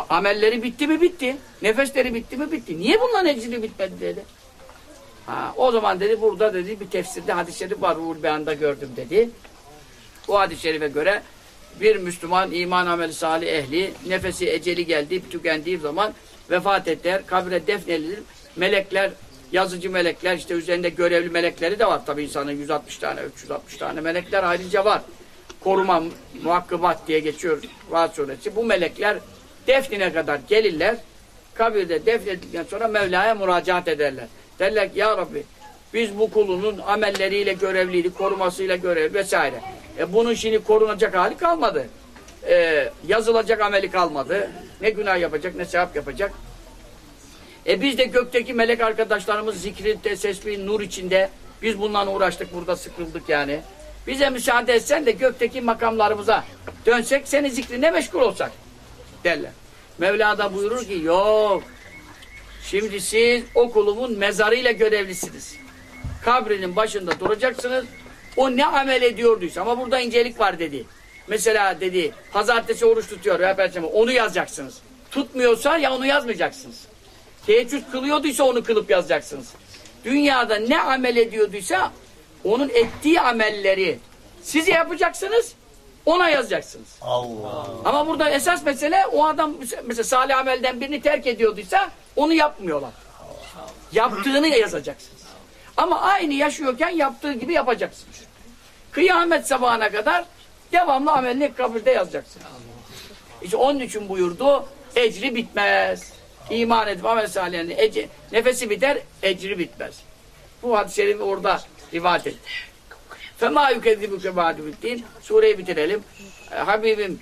amelleri bitti mi bitti. Nefesleri bitti mi bitti. Niye bunların ecri bitmedi dedi. Ha, o zaman dedi burada dedi bir tefsirde hadis-i şerif var Ruhul Beyan'da gördüm dedi. Bu hadis-i şerife göre bir Müslüman iman ameli salih ehli nefesi eceli geldi tükendiği zaman vefat eder kabre defnedilir. Melekler yazıcı melekler işte üzerinde görevli melekleri de var tabi insanın 160 tane 360 tane melekler ayrıca var. Koruma muhakkıbat diye geçiyor Vaat suresi. Bu melekler defnine kadar gelirler. Kabirde defnedildikten sonra Mevla'ya müracaat ederler. Derler ki ya Rabbi biz bu kulunun amelleriyle görevliydik, korumasıyla görevli vesaire. E bunun şimdi korunacak hali kalmadı. E, yazılacak ameli kalmadı. Ne günah yapacak, ne sevap yapacak. E biz de gökteki melek arkadaşlarımız zikri, tesbih, nur içinde. Biz bundan uğraştık, burada sıkıldık yani. Bize müsaade etsen de gökteki makamlarımıza dönsek, senin zikrine meşgul olsak derler. Mevla da buyurur ki yok. Şimdi siz o kulumun mezarıyla görevlisiniz. Kabrinin başında duracaksınız. O ne amel ediyorduysa ama burada incelik var dedi. Mesela dedi pazartesi oruç tutuyor ya perşembe onu yazacaksınız. Tutmuyorsa ya onu yazmayacaksınız. Teheccüd kılıyorduysa onu kılıp yazacaksınız. Dünyada ne amel ediyorduysa onun ettiği amelleri siz yapacaksınız ona yazacaksınız. Allah. Ama burada esas mesele o adam mesela salih amelden birini terk ediyorduysa onu yapmıyorlar. Yaptığını yazacaksınız. Ama aynı yaşıyorken yaptığı gibi yapacaksınız. Kıyamet sabahına kadar devamlı amelini kabirde yazacaksınız. İşte onun için buyurdu ecri bitmez. İman edip amel salihinin ece, nefesi biter, ecri bitmez. Bu hadis-i şerifi orada rivayet etti. Fema yükezzibuke ba'düddin. Sureyi bitirelim. E, Habibim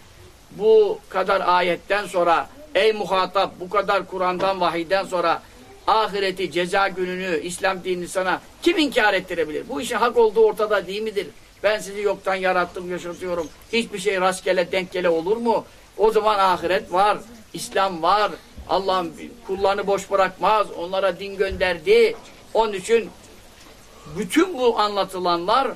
bu kadar ayetten sonra ey muhatap bu kadar Kur'an'dan vahiyden sonra ahireti, ceza gününü, İslam dinini sana kim inkar ettirebilir? Bu işin hak olduğu ortada değil midir? Ben sizi yoktan yarattım, yaşatıyorum. Hiçbir şey rastgele, denk gele olur mu? O zaman ahiret var, İslam var. Allah'ın kullarını boş bırakmaz. Onlara din gönderdi. Onun için bütün bu anlatılanlar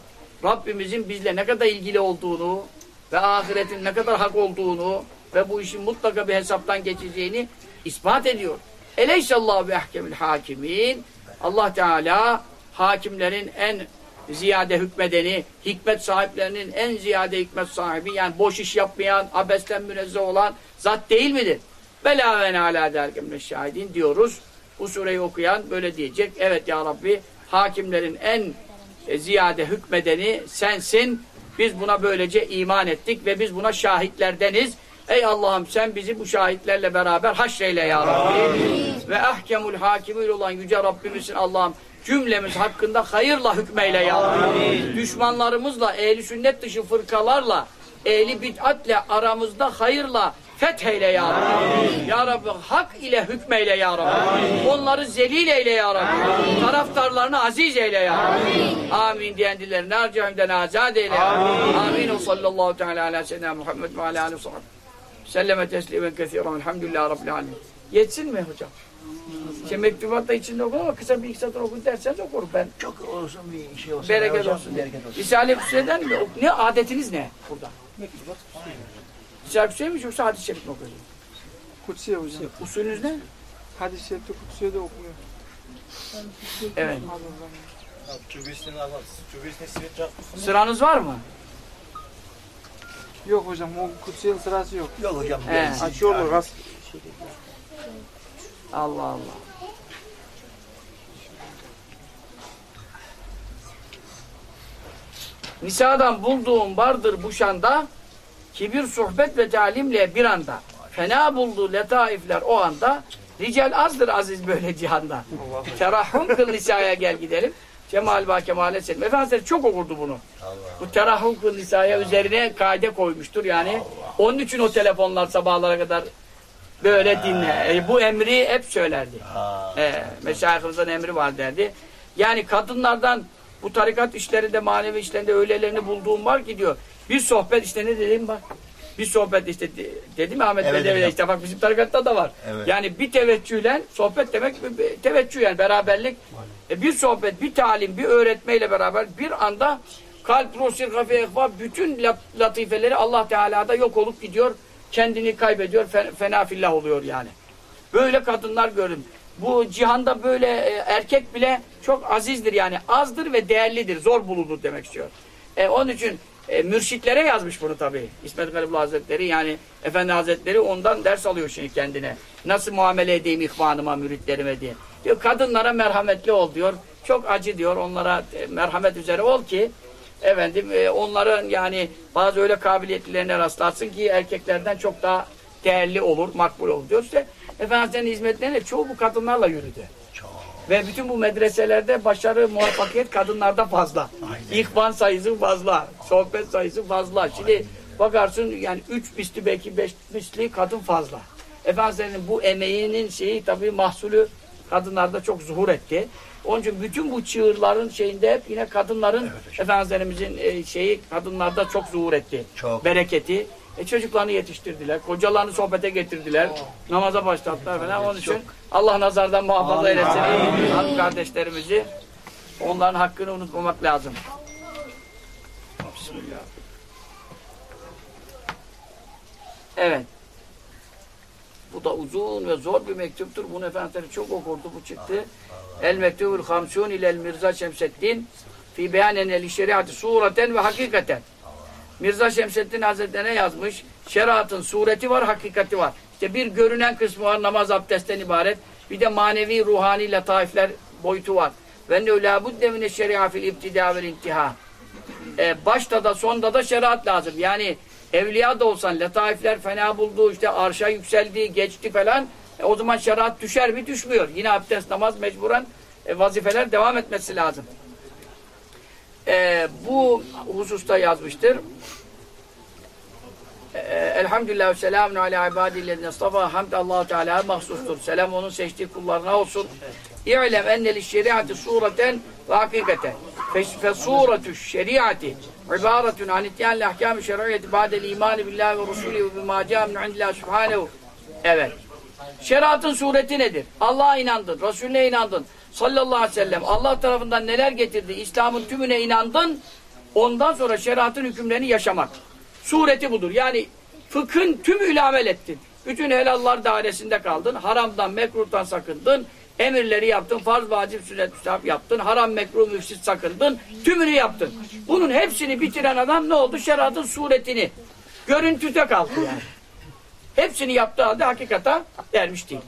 Rabbimizin bizle ne kadar ilgili olduğunu ve ahiretin ne kadar hak olduğunu ve bu işin mutlaka bir hesaptan geçeceğini ispat ediyor. Eleysallahu bi ahkemil hakimin. Allah Teala hakimlerin en ziyade hükmedeni, hikmet sahiplerinin en ziyade hikmet sahibi yani boş iş yapmayan, abesten münezzeh olan zat değil midir? Bela ve ala derkemle şahidin diyoruz. Bu sureyi okuyan böyle diyecek. Evet ya Rabbi hakimlerin en e, ziyade hükmedeni sensin. Biz buna böylece iman ettik ve biz buna şahitlerdeniz. Ey Allah'ım sen bizi bu şahitlerle beraber haşreyle ya Rabbi. Ve ahkemul hakimil olan yüce Rabbimizin Allah'ım cümlemiz hakkında hayırla hükmeyle ya Rabbi. Düşmanlarımızla, ehli sünnet dışı fırkalarla, ehli bid'atle aramızda hayırla fetheyle ya Rabbi. Ya Rabbi hak ile hükmeyle ya Rabbi. Onları zelil eyle ya Rabbi. Taraftarlarını aziz eyle ya Rabbi. Amin diyen dillerini harcayımden azad eyle ya Rabbi. Amin. O sallallahu teala ala seyyidina Muhammed ve ala aleyhi ve sellem. Selleme teslimen kethiren. Elhamdülillah Rabbil alemin. Yetsin mi hocam? İşte mektubat da içinde okur ama kısa bir iki satır okun derseniz okurum ben. Çok olsun bir şey olsun. Bereket hocam, olsun. Bereket olsun. Risale-i Hüsnü'den mi? Ne adetiniz ne burada? Risale-i Hüsnü mi yoksa hadis-i şerif mi okuyorsunuz? Kutsiye hocam. Usulünüz ne? Hadis-i şerifte kutsiye de okunuyor. Evet. Sıranız var mı? Yok hocam o kutsiyenin sırası yok. Yok hocam. He. Açıyorlar rast. Allah Allah. Nisadan bulduğum vardır bu şanda, kibir, sohbet ve talimle bir anda. Fena bulduğu letaifler o anda, rical azdır aziz böyle cihanda. Terahhum kıl nisaya gel gidelim. Cemal ba Kemal'e selim. Efendimiz çok okurdu bunu. Bu terahhum kıl nisaya üzerine kaide koymuştur yani. Onun için o telefonlar sabahlara kadar böyle dinle. E, bu emri hep söylerdi. E, meşayihimizin emri var derdi. Yani kadınlardan bu tarikat işlerinde, manevi işlerinde öylelerini bulduğum var ki diyor. Bir sohbet işte ne dedim bak. Bir sohbet işte de- dedim Ahmet Evet, hocam. işte bak bizim tarikatta da var. Evet. Yani bir teveccühle sohbet demek teveccüh yani beraberlik. E, bir sohbet, bir talim, bir öğretmeyle beraber bir anda kalp, ruh, sir, gafe, ehva bütün lat- latifeleri Allah Teala'da yok olup gidiyor. Kendini kaybediyor. fe- Fena fillah oluyor yani. Böyle kadınlar gördüm. Bu cihanda böyle e, erkek bile çok azizdir yani azdır ve değerlidir. Zor bulunur demek istiyor. E, onun için e, mürşitlere yazmış bunu tabii. İsmet Garibullah Hazretleri yani Efendi Hazretleri ondan ders alıyor şimdi kendine. Nasıl muamele edeyim ihvanıma, müritlerime diye. Diyor kadınlara merhametli ol diyor. Çok acı diyor. Onlara e, merhamet üzere ol ki efendim e, onların yani bazı öyle kabiliyetlerine rastlarsın ki erkeklerden çok daha değerli olur, makbul olur diyor. İşte Efendimiz'in hizmetlerine çoğu bu kadınlarla yürüdü. Ve bütün bu medreselerde başarı, muvaffakiyet kadınlarda fazla. İhvan sayısı fazla, sohbet sayısı fazla. Şimdi bakarsın yani üç misli belki beş misli kadın fazla. Efendimiz'in bu emeğinin şeyi tabii mahsulü kadınlarda çok zuhur etti. Onun için bütün bu çığırların şeyinde hep yine kadınların Efendimiz'in e, şeyi kadınlarda çok zuhur etti. Çok. Bereketi. E çocuklarını yetiştirdiler, kocalarını sohbete getirdiler, namaza başlattılar falan. Onun için Allah nazardan muhafaza eylesin hanım kardeşlerimizi. Onların hakkını unutmamak lazım. Bismillah. Evet. Bu da uzun ve zor bir mektuptur. Bunu Efendimiz çok okurdu. Bu çıktı. El mektubul hamsun ilel Mirza Şemseddin fi beyanen el şeriatı sureten ve hakikaten. Mirza Şemseddin Hazretleri'ne yazmış. Şeriatın sureti var, hakikati var. İşte bir görünen kısmı var, namaz abdestten ibaret. Bir de manevi, ruhani lataifler boyutu var. Ve ne la budde mine şeria fil ibtida vel intiha. Ee, başta da sonda da şeriat lazım. Yani evliya da olsan, letaifler fena buldu, işte arşa yükseldi, geçti falan. E, o zaman şeriat düşer mi? Düşmüyor. Yine abdest, namaz mecburen e, vazifeler devam etmesi lazım. E, bu hususta yazmıştır. E, Elhamdülillah selamun ala ibadillezine istafa hamd Allah Teala mahsustur. Selam onun seçtiği kullarına olsun. İ'lem enneli şeriatı sureten ve hakikaten. Fe suretu şeriatı ibaretun an ityan ahkam-ı şer'iyyeti ba'del imani billahi ve rusulü ve bima ca'a min indillah subhanehu. Evet. Şeriatın sureti nedir? Allah'a inandın, Resulüne inandın. Sallallahu aleyhi ve sellem Allah tarafından neler getirdi? İslam'ın tümüne inandın. Ondan sonra şeriatın hükümlerini yaşamak. Sureti budur. Yani fıkhın tümüyle amel ettin. Bütün helallar dairesinde kaldın. Haramdan, mekruhtan sakındın. Emirleri yaptın. Farz, vacip, sünnet, müstahap yaptın. Haram, mekruh, müfsit sakındın. Tümünü yaptın. Bunun hepsini bitiren adam ne oldu? Şeriatın suretini. Görüntüde kaldı yani. Hepsini yaptığı halde hakikata ermiş değil.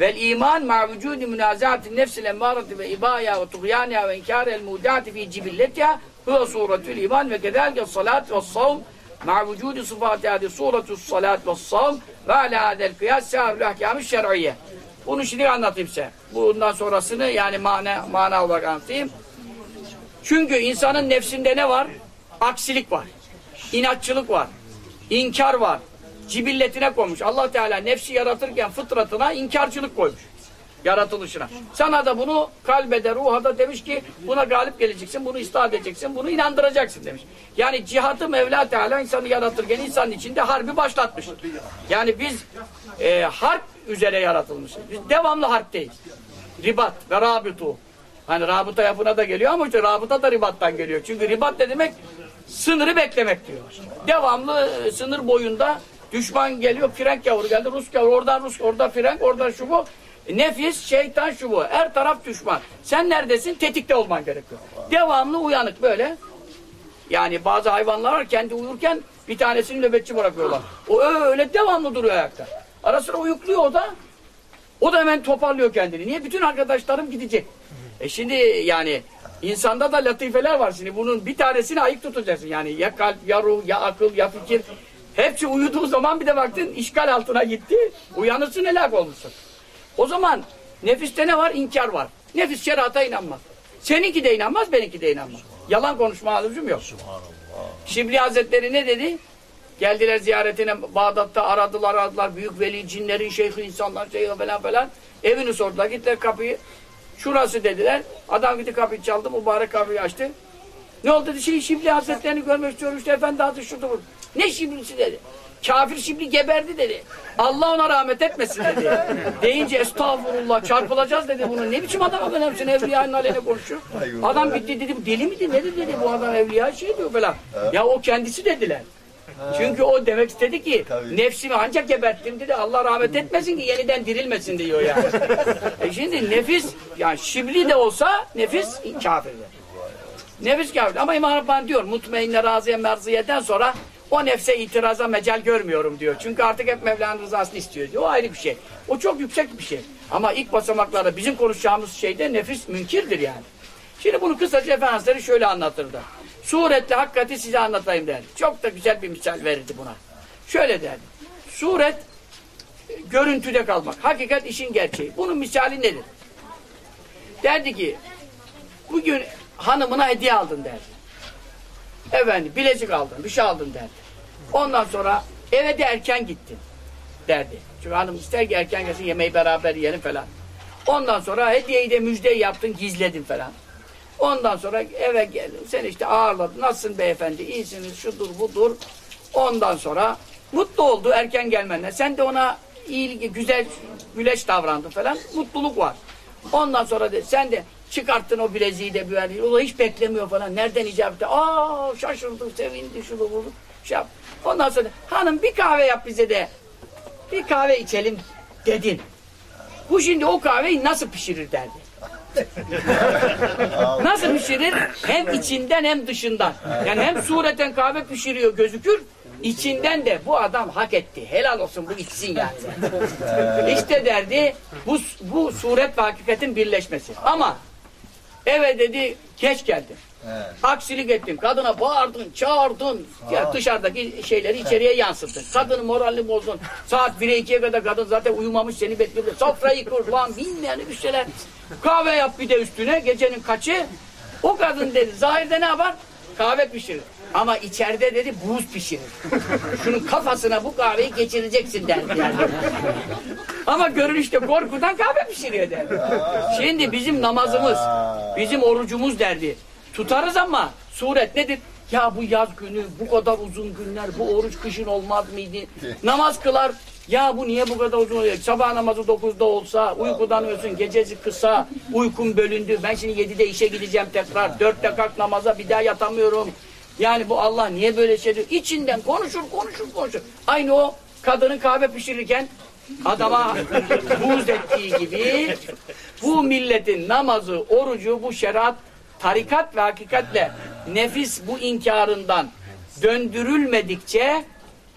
Vel iman ma vücudi münazaatin nefsil emmârati ve ibâya ve tuğyâniha ve inkârel mûdâti fî cibilletiha huve sûretül iman ve kedâlge salat ve savm ma vücudu sıfatı hadi suretus salat ve savm ve ala hadel kıyas sahibül ahkamı şer'iyye. Bunu şimdi anlatayım size. Bundan sonrasını yani mana, mana olarak anlatayım. Çünkü insanın nefsinde ne var? Aksilik var. İnatçılık var. İnkar var. Cibilletine koymuş. Allah Teala nefsi yaratırken fıtratına inkarcılık koymuş. Yaratılışına. Sana da bunu kalbede, ruha da demiş ki buna galip geleceksin, bunu ıslah edeceksin, bunu inandıracaksın demiş. Yani cihatı Mevla Teala insanı yaratırken insanın içinde harbi başlatmış. Yani biz e, harp üzere yaratılmışız. Biz devamlı harpteyiz. Ribat ve rabitu. Hani rabıta yapına da geliyor ama işte rabıta da ribattan geliyor. Çünkü ribat ne demek? Sınırı beklemek diyor. Devamlı e, sınır boyunda düşman geliyor, frenk gavuru geldi, Rus gavuru, oradan Rus, orada frenk, orada şu bu. E, Nefis, şeytan şu bu. Her taraf düşman. Sen neredesin? Tetikte olman gerekiyor. Devamlı uyanık böyle. Yani bazı hayvanlar kendi uyurken bir tanesini nöbetçi bırakıyorlar. O öyle devamlı duruyor ayakta. Ara sıra uyukluyor o da. O da hemen toparlıyor kendini. Niye? Bütün arkadaşlarım gidecek. E şimdi yani insanda da latifeler var. Şimdi bunun bir tanesini ayık tutacaksın. Yani ya kalp, ya ruh, ya akıl, ya fikir. Hepsi uyuduğu zaman bir de baktın işgal altına gitti. Uyanırsın helak olmuşsun. O zaman nefiste ne var? İnkar var. Nefis şerata inanmaz. Seninki de inanmaz, benimki de inanmaz. Yalan konuşma lüzum yok. Şibli Hazretleri ne dedi? Geldiler ziyaretine Bağdat'ta aradılar aradılar. Büyük veli, cinlerin şeyhi, insanlar şeyhi falan falan. Evini sordular. Gittiler kapıyı. Şurası dediler. Adam gitti kapıyı çaldı. Mübarek kapıyı açtı. Ne oldu dedi. Şey, Şibli Hazretlerini görmek istiyorum. İşte efendi adı şurada burada. Ne Şiblisi dedi. Kafir Şibli geberdi dedi. Allah ona rahmet etmesin dedi. Deyince estağfurullah çarpılacağız dedi bunu. Ne biçim adam adam hepsini evliyanın aleyhine konuşuyor. Adam gitti dedi bu deli miydi nedir dedi bu adam evliya şey diyor falan. Ya o kendisi dediler. Çünkü o demek istedi ki nefsimi ancak geberttim dedi. Allah rahmet etmesin ki yeniden dirilmesin diyor yani. e şimdi nefis yani şibli de olsa nefis kafirdir. Nefis kafir. Ama İmam Rabbani diyor mutmainne razıya merziyeden sonra o nefse itiraza mecal görmüyorum diyor. Çünkü artık hep Mevla'nın rızasını istiyor diyor. O ayrı bir şey. O çok yüksek bir şey. Ama ilk basamaklarda bizim konuşacağımız şeyde nefis münkirdir yani. Şimdi bunu kısaca Efendimiz şöyle anlatırdı. Suretle hakikati size anlatayım derdi. Çok da güzel bir misal verirdi buna. Şöyle derdi. Suret görüntüde kalmak. Hakikat işin gerçeği. Bunun misali nedir? Derdi ki bugün hanımına hediye aldın derdi. Efendim bilezik aldın, bir şey aldın derdi. Ondan sonra eve de erken gittin derdi. Çünkü hanım ister ki erken gelsin yemeği beraber yiyelim falan. Ondan sonra hediyeyi de müjdeyi yaptın gizledin falan. Ondan sonra eve geldin. Sen işte ağırladın. Nasılsın beyefendi? İyisiniz. Şudur budur. Ondan sonra mutlu oldu erken gelmenle. Sen de ona iyi, güzel, güleç davrandın falan. Mutluluk var. Ondan sonra de, sen de çıkarttın o bileziği de böyle. O da hiç beklemiyor falan. Nereden icap? Aa şaşırdı, sevindi, şunu bunu. Şey yap. Ondan sonra hanım bir kahve yap bize de. Bir kahve içelim dedin. Bu şimdi o kahveyi nasıl pişirir derdi. Nasıl pişirir? Hem içinden hem dışından. Yani hem sureten kahve pişiriyor gözükür, içinden de bu adam hak etti. Helal olsun bu içsin yani. işte derdi bu, bu suret ve hakikatin birleşmesi. Ama eve dedi geç geldin. Aksilik ettin. Kadına bağırdın, çağırdın. Ya dışarıdaki şeyleri içeriye yansıttın. Kadının moralini bozdun. Saat 1'e 2'ye kadar kadın zaten uyumamış seni bekliyor. Sofrayı kur falan bilmeyen bir şeyler. Kahve yap bir de üstüne gecenin kaçı. O kadın dedi zahirde ne yapar? Kahve pişirir. Ama içeride dedi buz pişirir. Şunun kafasına bu kahveyi geçireceksin derdi yani. Ama görünüşte korkudan kahve pişiriyor derdi. Şimdi bizim namazımız, bizim orucumuz derdi. Tutarız ama suret nedir? Ya bu yaz günü, bu kadar uzun günler, bu oruç kışın olmaz mıydı? Namaz kılar, ya bu niye bu kadar uzun oluyor? Sabah namazı 9'da olsa, uykudan ölsün, gecesi kısa, uykum bölündü. Ben şimdi 7'de işe gideceğim tekrar, 4'te kalk namaza bir daha yatamıyorum. Yani bu Allah niye böyle şey diyor? İçinden konuşur, konuşur, konuşur. Aynı o kadının kahve pişirirken adama buğz ettiği gibi bu milletin namazı, orucu, bu şeriat, tarikat ve hakikatle nefis bu inkarından döndürülmedikçe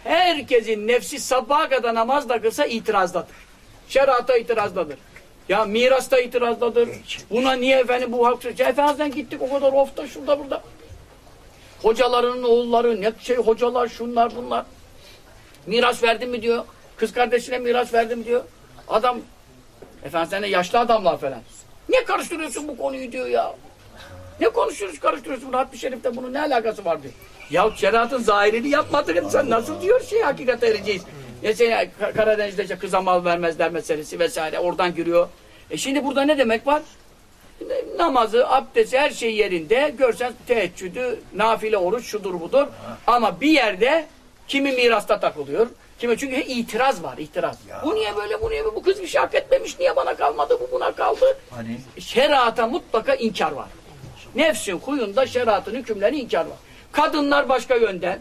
herkesin nefsi sabaha kadar namaz da kılsa itirazdadır. Şerata itirazdadır. Ya mirasta itirazdadır. Buna niye efendim bu hak Efendimiz'den gittik o kadar ofta şurada burada. Hocalarının oğulları, ne şey hocalar, şunlar bunlar. Miras verdin mi diyor. Kız kardeşine miras verdim diyor. Adam, efendim sen de yaşlı adamlar falan. Ne karıştırıyorsun bu konuyu diyor ya. Ne konuşuyoruz karıştırıyorsun? Rahat bir şerifte bunun ne alakası var diyor. Ya şeriatın zahirini yapmadın sen nasıl diyor şey hakikate ereceğiz. Mesela Ka- Karadeniz'de işte kıza mal vermezler meselesi vesaire oradan giriyor. E şimdi burada ne demek var? namazı, abdesti her şey yerinde. Görsen teheccüdü, nafile oruç şudur budur. Ama bir yerde kimi mirasta takılıyor. Kimi çünkü itiraz var, itiraz. Bu niye böyle, bu niye böyle, bu kız bir şey hak etmemiş, niye bana kalmadı, bu buna kaldı. Hani? Şerata mutlaka inkar var. Nefsin huyunda şeriatın hükümleri inkar var. Kadınlar başka yönden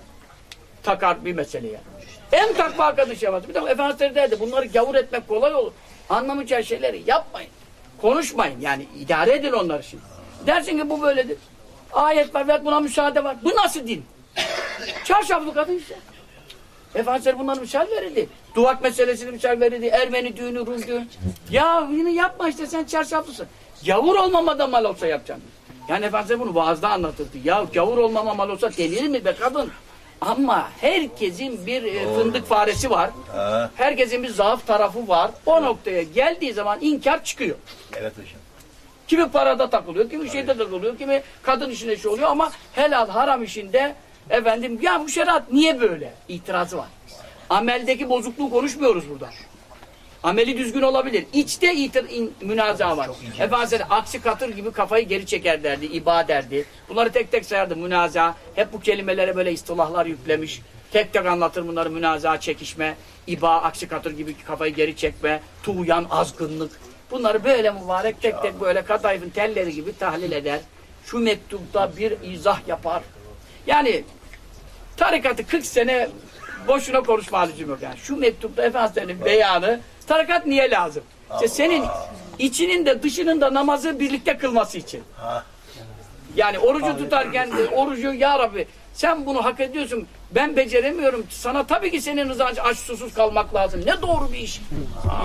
takar bir meseleye. En takva arkadaş yapmaz. Bir de Efendimiz derdi bunları gavur etmek kolay olur. Anlamayacağı şeyleri yapmayın. Konuşmayın yani idare edin onları şimdi. Dersin ki bu böyledir. Ayet var ve buna müsaade var. Bu nasıl din? Çarşaflı kadın işte. Efendimiz bunların misal verildi. Duvak meselesini misal verildi. Ermeni düğünü, Rum düğünü. Ya yine yapma işte sen çarşaflısın. Gavur olmamada mal olsa yapacaksın. Yani Efendimiz bunu vaazda anlatırdı. Ya gavur olmama mal olsa delir mi be kadın? Ama herkesin bir e, fındık faresi var. Ha, Herkesin bir zaaf tarafı var. O noktaya geldiği zaman inkar çıkıyor. evet hocam. Kimi parada takılıyor, kimi şeyde takılıyor, kimi kadın işinde şey oluyor ama helal haram işinde efendim ya bu şeriat niye böyle? İtirazı var. Ameldeki bozukluğu konuşmuyoruz burada. Ameli düzgün olabilir. İçte itir, in, münaza var. Efendimiz aksi katır gibi kafayı geri çeker derdi, iba derdi. Bunları tek tek sayardı münaza. Hep bu kelimelere böyle istilahlar yüklemiş. Tek tek anlatır bunları münaza, çekişme, iba, aksi katır gibi kafayı geri çekme, tuğyan, azgınlık. Bunları böyle mübarek tek tek böyle kadayıfın telleri gibi tahlil eder. Şu mektupta bir izah yapar. Yani tarikatı 40 sene boşuna konuşma lüzum yok yani. Şu mektupta Efendimiz'in beyanı tarikat niye lazım? İşte senin içinin de dışının da namazı birlikte kılması için. Ha. Yani orucu tutarken orucu ya Rabbi sen bunu hak ediyorsun. Ben beceremiyorum. Sana tabii ki senin rızan aç susuz kalmak lazım. Ne doğru bir iş.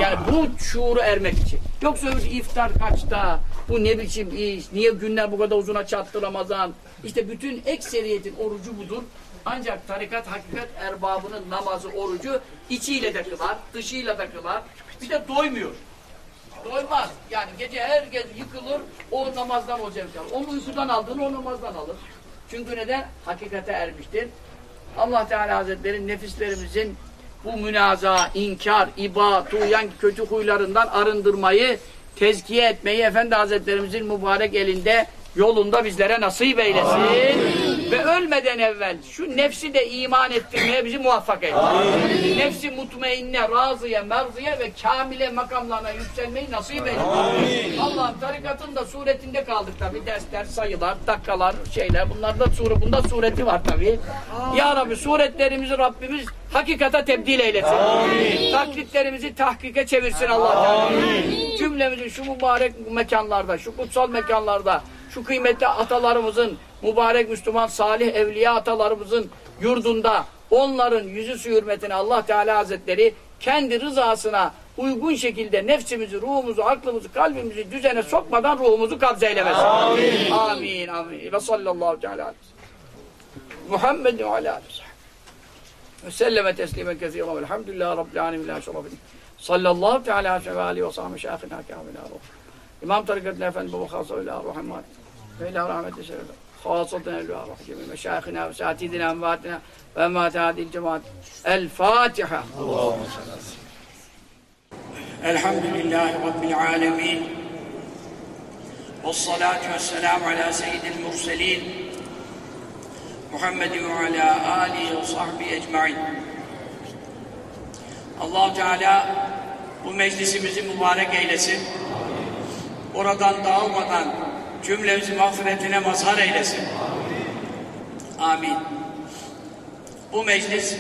Yani bu şuuru ermek için. Yoksa öbür iftar kaçta? Bu ne biçim iş? Niye günler bu kadar uzuna çattı Ramazan? İşte bütün ekseriyetin orucu budur. Ancak tarikat hakikat erbabının namazı, orucu içiyle de kılar, dışıyla da kılar. Bir de doymuyor. Doymaz. Yani gece herkes yıkılır, o namazdan o zevk alır. Onu uykudan aldığını o namazdan alır. Çünkü neden? Hakikate ermiştir. Allah Teala Hazretleri nefislerimizin bu münaza, inkar, iba, tuğyan kötü huylarından arındırmayı, tezkiye etmeyi Efendi Hazretlerimizin mübarek elinde, yolunda bizlere nasip eylesin. Ve ölmeden evvel şu nefsi de iman ettirmeye bizi muvaffak eylesin. Nefsi mutmainne, razıya, merziye ve kamile makamlarına yükselmeyi nasip eylesin. Allah'ın tarikatın da suretinde kaldık tabi. Dersler, sayılar, dakikalar, şeyler. Bunlarda sure, bunda sureti var tabi. Ya Rabbi suretlerimizi Rabbimiz hakikata tebdil eylesin. Taklitlerimizi tahkike çevirsin Allah Teala. Cümlemizi şu mübarek mekanlarda, şu kutsal mekanlarda, şu kıymetli atalarımızın, mübarek Müslüman salih evliya atalarımızın yurdunda onların yüzü su hürmetine Allah Teala Hazretleri kendi rızasına uygun şekilde nefsimizi, ruhumuzu, aklımızı, kalbimizi düzene sokmadan ruhumuzu kabze eylemesin. Amin. Amin. Amin. Ve sallallahu teala aleyhi ve sellem. Muhammed ve ala aleyhi ve sellem. Ve selleme teslimen kesiren velhamdülillahi rabbil alemin la şerefin. Sallallahu teala aleyhi ve aleyhi ve sahbihi şahına kâmina ruh. İmam Tarikatlı Efendi Baba Khasa ve Eyle rahmet eşerif. Hasatan el rahmet. Meşayihina ve saatidina envatina ve envatihadil cemaat. El Fatiha. Allahümme sallallahu Elhamdülillahi Rabbil alemin. Vessalatu vesselamu ala seyyidil murselin. Muhammed ve ala alihi ve sahbihi ecmain. allah Teala bu meclisimizi mübarek eylesin. Oradan dağılmadan, cümlemizi mağfiretine mazhar eylesin. Amin. Bu meclis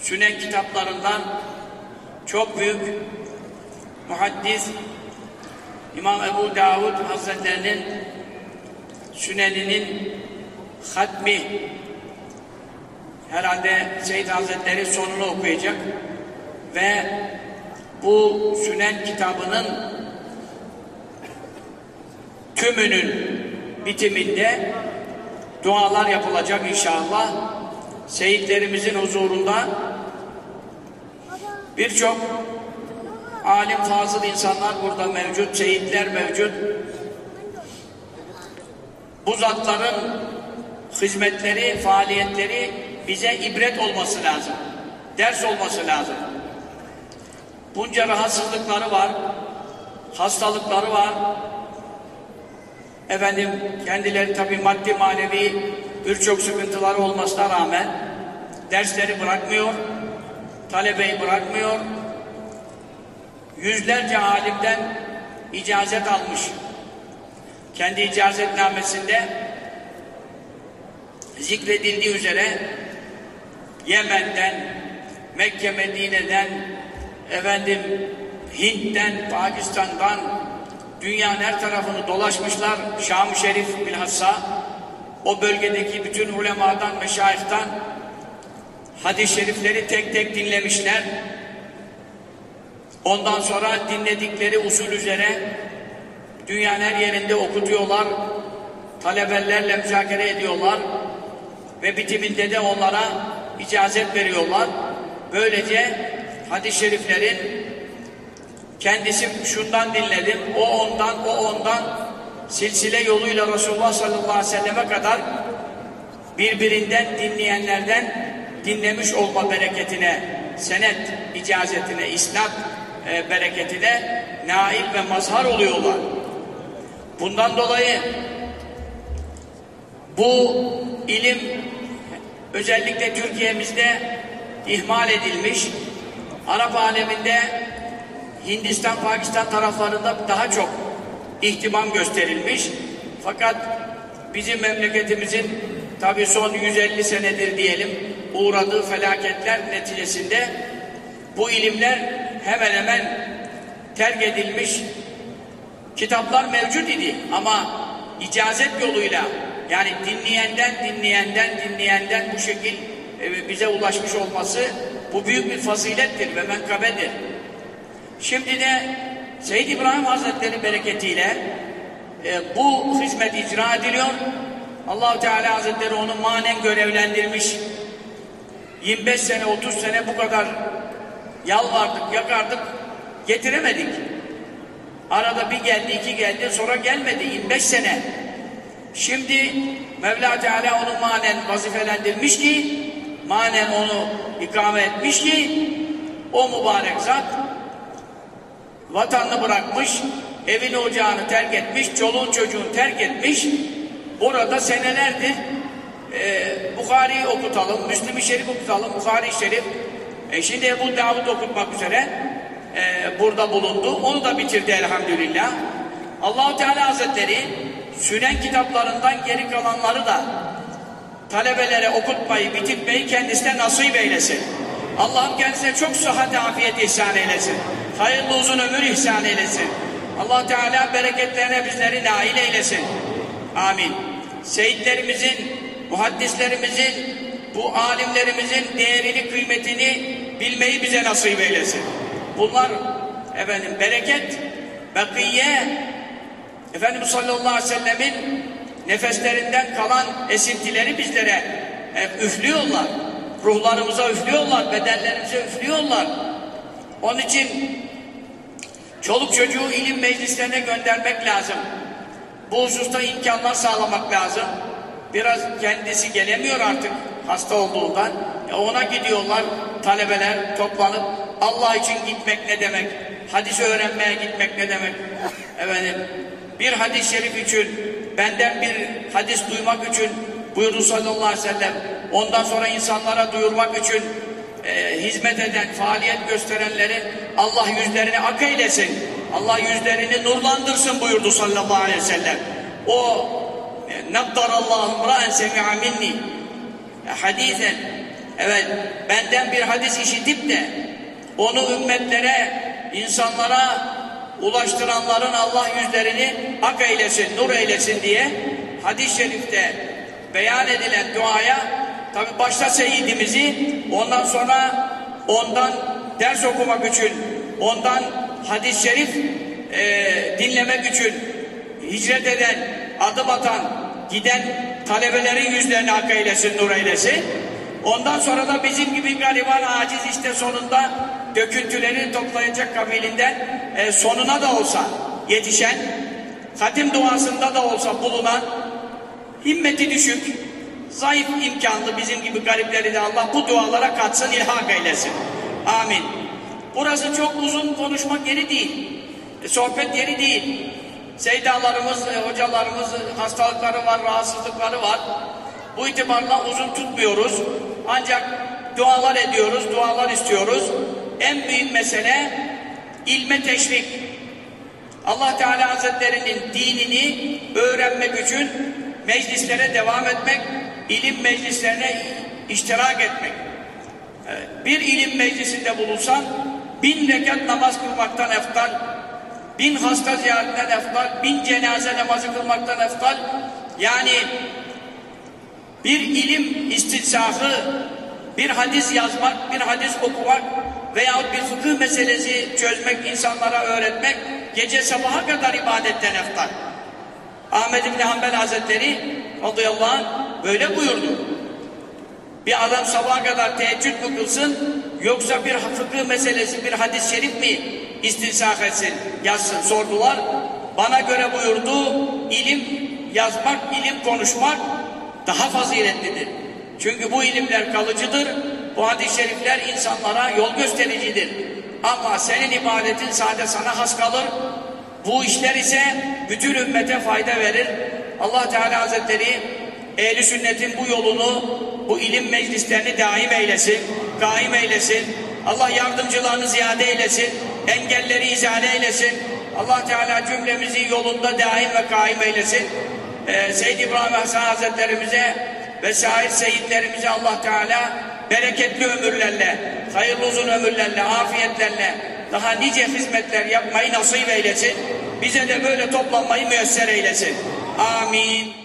Sünen kitaplarından çok büyük muhaddis İmam Ebu Davud Hazretlerinin Süneninin hatmi herhalde Seyyid Hazretleri sonunu okuyacak ve bu Sünen kitabının tümünün bitiminde dualar yapılacak inşallah. Seyitlerimizin huzurunda birçok alim fazıl insanlar burada mevcut, seyitler mevcut. Bu zatların hizmetleri, faaliyetleri bize ibret olması lazım. Ders olması lazım. Bunca rahatsızlıkları var, hastalıkları var. Efendim kendileri tabii maddi manevi birçok sıkıntıları olmasına rağmen dersleri bırakmıyor, talebeyi bırakmıyor. Yüzlerce alimden icazet almış. Kendi icazetnamesinde zikredildiği üzere Yemen'den, Mekke Medine'den, efendim Hint'ten, Pakistan'dan dünyanın her tarafını dolaşmışlar. Şam-ı Şerif bilhassa o bölgedeki bütün ulemadan, meşayihtan hadis-i şerifleri tek tek dinlemişler. Ondan sonra dinledikleri usul üzere dünyanın her yerinde okutuyorlar. Talebelerle müzakere ediyorlar. Ve bitiminde de onlara icazet veriyorlar. Böylece hadis-i şeriflerin kendisi şundan dinledim, o ondan, o ondan silsile yoluyla Resulullah sallallahu aleyhi ve selleme kadar birbirinden dinleyenlerden dinlemiş olma bereketine, senet icazetine, isnat e, bereketine nail ve mazhar oluyorlar. Bundan dolayı bu ilim özellikle Türkiye'mizde ihmal edilmiş. Arap aleminde Hindistan, Pakistan taraflarında daha çok ihtimam gösterilmiş. Fakat bizim memleketimizin tabi son 150 senedir diyelim uğradığı felaketler neticesinde bu ilimler hemen hemen terk edilmiş kitaplar mevcut idi ama icazet yoluyla yani dinleyenden dinleyenden dinleyenden bu şekil e, bize ulaşmış olması bu büyük bir fazilettir ve menkabedir. Şimdi de Seyyid İbrahim Hazretleri bereketiyle e, bu hizmet icra ediliyor. Allahu Teala Hazretleri onu manen görevlendirmiş. 25 sene 30 sene bu kadar yalvardık, yakardık, getiremedik. Arada bir geldi, iki geldi, sonra gelmedi. 25 sene. Şimdi Mevla Teala onu manen vazifelendirmiş ki, manen onu ikame etmiş ki, o mübarek zat vatanını bırakmış, evini ocağını terk etmiş, çoluğun çocuğunu terk etmiş. Burada senelerdir e, Bukhari'yi okutalım, Müslim-i Şerif okutalım, Bukhari-i Şerif. E, şimdi Ebu Davud okutmak üzere e, burada bulundu. Onu da bitirdi elhamdülillah. Allahu Teala Hazretleri Sünen kitaplarından geri kalanları da talebelere okutmayı, bitirmeyi kendisine nasip eylesin. Allah'ım kendisine çok sıhhat afiyet ihsan eylesin. Hayırlı uzun ömür ihsan eylesin. allah Teala bereketlerine bizleri nail eylesin. Amin. Seyitlerimizin, muhaddislerimizin, bu alimlerimizin değerini, kıymetini bilmeyi bize nasip eylesin. Bunlar efendim bereket, bakiye, Efendimiz sallallahu aleyhi ve sellemin nefeslerinden kalan esintileri bizlere e, üflüyorlar. Ruhlarımıza üflüyorlar, bedenlerimize üflüyorlar. Onun için çoluk çocuğu ilim meclislerine göndermek lazım. Bu hususta imkanlar sağlamak lazım. Biraz kendisi gelemiyor artık hasta olduğundan. E ona gidiyorlar talebeler toplanıp Allah için gitmek ne demek? Hadis öğrenmeye gitmek ne demek? Efendim bir hadis-i şerif için benden bir hadis duymak için buyurdu sallallahu aleyhi ve sellem. Ondan sonra insanlara duyurmak için e, hizmet eden, faaliyet gösterenlerin Allah yüzlerini ak eylesin. Allah yüzlerini nurlandırsın buyurdu sallallahu aleyhi ve sellem. O e, Naddarallahu ra'en semi'a minni e, hadisen evet benden bir hadis işitip de onu ümmetlere, insanlara ulaştıranların Allah yüzlerini ak eylesin, nur eylesin diye hadis-i şerifte beyan edilen duaya tabi başta seyyidimizi ondan sonra ondan ders okumak için ondan hadis-i şerif e, dinlemek için hicret eden, adım atan, giden talebelerin yüzlerini hak eylesin, nur eylesin. Ondan sonra da bizim gibi gariban, aciz işte sonunda döküntüleri toplayacak kabilinden e, sonuna da olsa yetişen, hatim duasında da olsa bulunan, himmeti düşük, zayıf imkanlı bizim gibi garipleri de Allah bu dualara katsın, ilhak eylesin. Amin. Burası çok uzun konuşmak yeri değil. E, sohbet yeri değil. Seydalarımız, e, hocalarımız e, hastalıkları var, rahatsızlıkları var. Bu itibarla uzun tutmuyoruz. Ancak dualar ediyoruz, dualar istiyoruz. En büyük mesele ilme teşvik. Allah Teala Hazretlerinin dinini öğrenmek için meclislere devam etmek, ilim meclislerine iştirak etmek. Bir ilim meclisinde bulunsan bin rekat namaz kılmaktan eftal, bin hasta ziyaretinden eftal, bin cenaze namazı kılmaktan eftal. Yani bir ilim istilsahı, bir hadis yazmak, bir hadis okumak veyahut bir fıkıh meselesi çözmek, insanlara öğretmek gece sabaha kadar ibadetten eftal. Ahmed İbni Hanbel Hazretleri radıyallahu anh böyle buyurdu. Bir adam sabaha kadar teheccüd mü kılsın yoksa bir fıkıh meselesi, bir hadis-i şerif mi istinsak etsin, yazsın sordular. Bana göre buyurdu ilim yazmak, ilim konuşmak daha faziletlidir. Çünkü bu ilimler kalıcıdır. Bu hadis-i şerifler insanlara yol göstericidir. Ama senin ibadetin sadece sana has kalır. Bu işler ise bütün ümmete fayda verir. Allah Teala Hazretleri ehli sünnetin bu yolunu, bu ilim meclislerini daim eylesin, kaim eylesin. Allah yardımcılarını ziyade eylesin, engelleri izale eylesin. Allah Teala cümlemizi yolunda daim ve kaim eylesin. Ee, Seyyid İbrahim Hasan Hazretlerimize ve şair seyitlerimize Allah Teala bereketli ömürlerle, hayırlı uzun ömürlerle, afiyetlerle daha nice hizmetler yapmayı nasip eylesin. Bize de böyle toplanmayı müyesser eylesin. Amin.